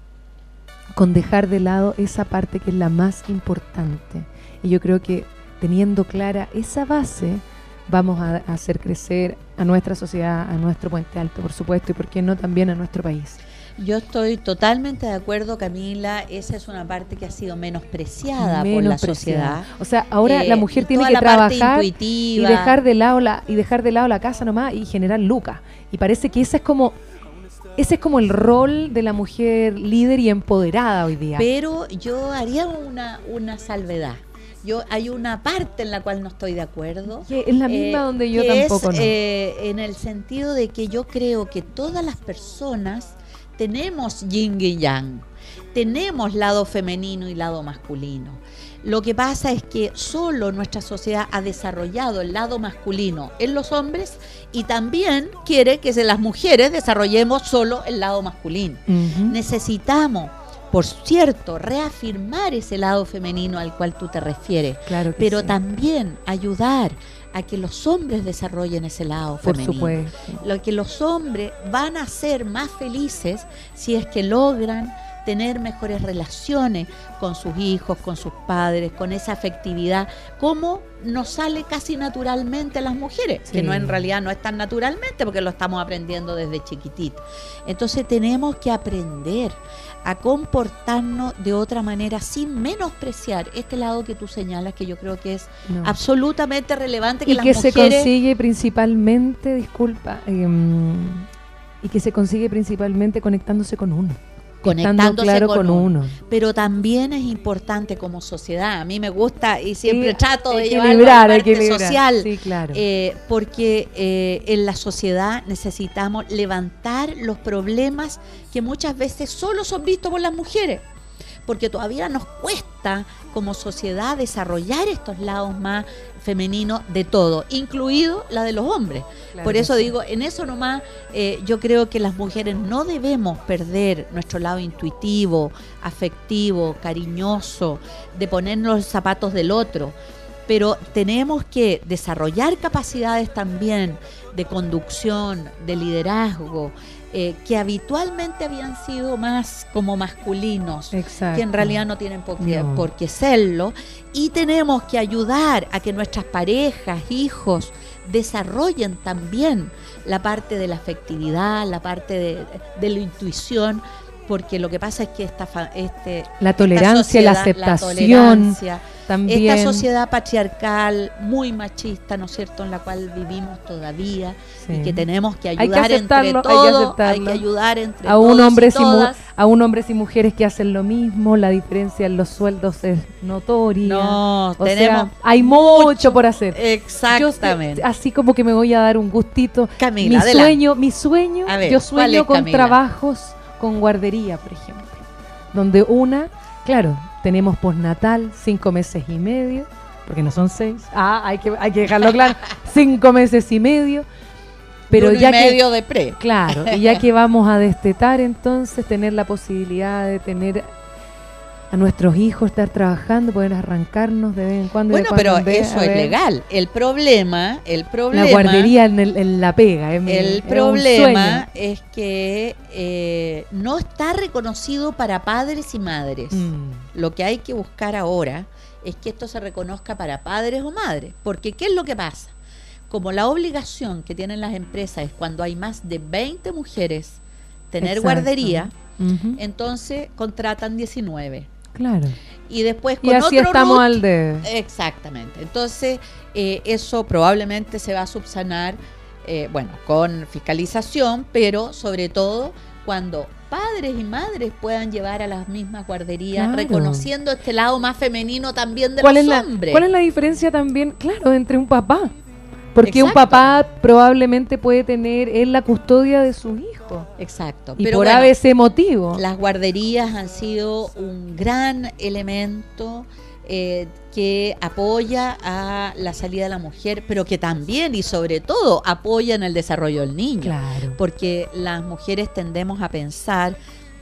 Speaker 3: con dejar de lado esa parte que es la más importante. Y yo creo que teniendo clara esa base, vamos a, hacer crecer a nuestra sociedad, a nuestro puente alto, por supuesto, y por qué no también a nuestro país.
Speaker 2: Yo estoy totalmente de acuerdo, Camila. Esa es una parte que ha sido menospreciada por la sociedad.
Speaker 3: O sea, ahora la eh, mujer tiene que trabajar y dejar de lado la y dejar de lado la casa nomás y generar lucas. Y parece que esa es como ese es como el rol de la mujer líder y empoderada hoy día.
Speaker 2: Pero yo haría una, una salvedad. Yo hay una parte en la cual no estoy de acuerdo.
Speaker 3: es la misma eh, donde yo tampoco.
Speaker 2: Es, eh, en el sentido de que yo creo que todas las personas tenemos yin y yang, tenemos lado femenino y lado masculino. Lo que pasa es que solo nuestra sociedad ha desarrollado el lado masculino en los hombres y también quiere que las mujeres desarrollemos solo el lado masculino. Necesitamos por cierto, reafirmar ese lado femenino al cual tú te refieres, claro pero también ayudar a que los hombres desarrollen ese lado por femenino. Supuesto. Lo que los hombres van a ser más felices si es que logran tener mejores relaciones con sus hijos, con sus padres, con esa afectividad, como nos sale casi naturalmente a las mujeres, que no en realidad no es tan naturalmente porque lo estamos aprendiendo desde chiquitito. Entonces tenemos que aprender a comportarnos de otra manera sin menospreciar este lado que tú señalas que yo creo que es absolutamente relevante que
Speaker 3: y que se consigue principalmente disculpa em, y que se consigue principalmente conectándose con uno
Speaker 2: conectándose claro con, uno. Pero también es importante como sociedad. A mí me gusta y siempre trato de llevar la parte social, eh, porque eh, en la sociedad necesitamos levantar los problemas que muchas veces solo son vistos por las mujeres porque todavía nos cuesta como sociedad desarrollar estos lados más femeninos de todo, incluido la de los hombres. Por eso digo, en eso nomás eh, yo creo que las mujeres no debemos perder nuestro lado intuitivo, afectivo, cariñoso, de ponernos los zapatos del otro, pero tenemos que desarrollar capacidades también de conducción, de liderazgo, eh, que habitualmente habían sido más como masculinos, que en realidad no tienen por qué, serlo, y tenemos que ayudar a que nuestras parejas, hijos, desarrollen también la parte de la afectividad, la parte de, la intuición, porque lo que pasa es que esta, este,
Speaker 3: la tolerancia, la aceptación,
Speaker 2: esta sociedad patriarcal, muy machista, ¿no es cierto?, en la cual vivimos todavía y que tenemos que ayudar entre todos, hay que, ayudar entre
Speaker 3: a un hombre y a un hombres y mujeres que hacen lo mismo, la diferencia en los sueldos es notoria.
Speaker 2: No, tenemos
Speaker 3: hay mucho, por hacer.
Speaker 2: Exactamente.
Speaker 3: así como que me voy a dar un gustito. Camila, mi sueño, mi sueño, yo sueño con trabajos con guardería, por ejemplo, donde una, claro, tenemos postnatal, cinco meses y medio, porque no son seis. Ah, hay que, hay que dejarlo claro. cinco meses y medio. Pero ya
Speaker 2: y medio de pre.
Speaker 3: Claro, y ya que vamos a destetar, entonces tener la posibilidad de tener a nuestros hijos estar trabajando, poder arrancarnos de vez en cuando.
Speaker 2: Bueno, pero eso es legal. El problema, el problema.
Speaker 3: La guardería en, la pega.
Speaker 2: el problema es que eh, no está reconocido para padres y madres. Mm. Lo que hay que buscar ahora es que esto se reconozca para padres o madres. Porque ¿qué es lo que pasa? Como la obligación que tienen las empresas es cuando hay más de 20 mujeres tener guardería, entonces contratan 19
Speaker 3: Claro.
Speaker 2: Y después
Speaker 3: con y así estamos al de...
Speaker 2: Exactamente. Entonces, eh, eso probablemente se va a subsanar, eh, bueno, con fiscalización, pero sobre todo cuando padres y madres puedan llevar a las mismas guarderías, reconociendo este lado más femenino también de
Speaker 3: ¿Cuál
Speaker 2: los
Speaker 3: es
Speaker 2: hombres.
Speaker 3: ¿Cuál es la diferencia también, claro, entre un papá porque un papá probablemente puede tener en la custodia de su hijo.
Speaker 2: Exacto.
Speaker 3: Y por ese motivo.
Speaker 2: Las guarderías han sido un gran elemento eh, que apoya a la salida de la mujer, pero que también y sobre todo apoya en el desarrollo del niño.
Speaker 3: Claro.
Speaker 2: Porque las mujeres tendemos a pensar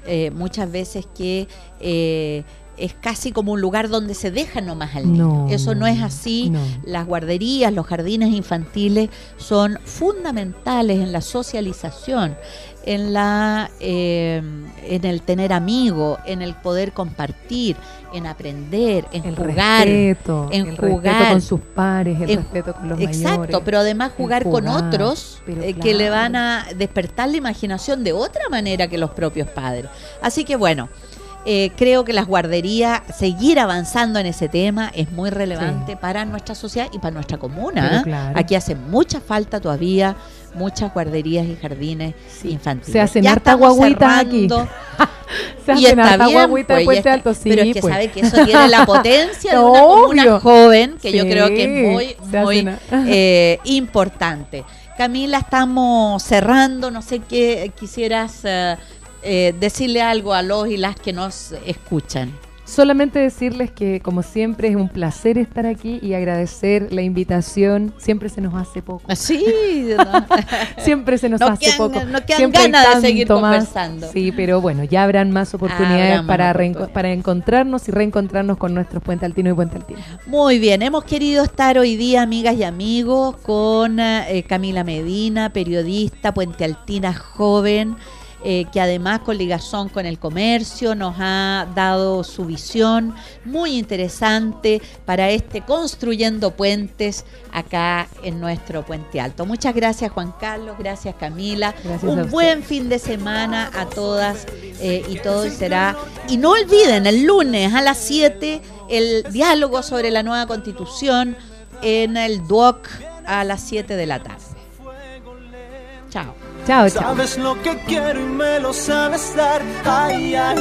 Speaker 2: eh, muchas veces que eh, es casi como un lugar donde se deja nomás al niño. Eso no es así. Las guarderías, los jardines infantiles son fundamentales en la socialización, en la eh, en el tener amigos, en el poder compartir, en aprender, en jugar, en
Speaker 3: el jugar con sus pares, el respeto con los
Speaker 2: exacto, pero además jugar, con otros eh, que le van a despertar la imaginación de otra manera que los propios padres. Así que bueno, eh, creo que las guarderías, seguir avanzando en ese tema es muy relevante para nuestra sociedad y para nuestra comuna. ¿eh? Aquí hace mucha falta todavía muchas guarderías y jardines infantiles.
Speaker 3: Se hacen harta guaguitas aquí.
Speaker 2: Se hacen harta guaguitas de Puente Alto, sí. Pero es que pues. sabe que eso tiene la potencia de una comuna joven, que yo creo que es muy, muy eh, importante. Camila, estamos cerrando, no sé qué quisieras eh, decirle algo a los y las que nos escuchan.
Speaker 3: Solamente decirles que, como siempre, es un placer estar aquí y agradecer la invitación. Siempre se nos hace poco.
Speaker 2: Ah, sí,
Speaker 3: siempre se nos hace poco.
Speaker 2: No quedan ganas de seguir conversando.
Speaker 3: Sí, pero bueno, ya habrán más oportunidades para, para encontrarnos y reencontrarnos con nuestros Puente Altino y Puente Altino.
Speaker 2: Muy bien, hemos querido estar hoy día, amigas y amigos, con eh, Camila Medina, periodista, Puente Altina joven. Eh, que además con ligazón con el comercio nos ha dado su visión muy interesante para este Construyendo Puentes acá en nuestro Puente Alto. Muchas gracias Juan Carlos, gracias Camila, un buen fin de semana a todas eh, y todo será. Y no olviden el lunes a las 7 el diálogo sobre la nueva constitución en el DUOC a las 7 de la tarde. Chao.
Speaker 3: Chao, chao.
Speaker 4: Sabes lo que quiero y me lo sabes dar. Ay, ay.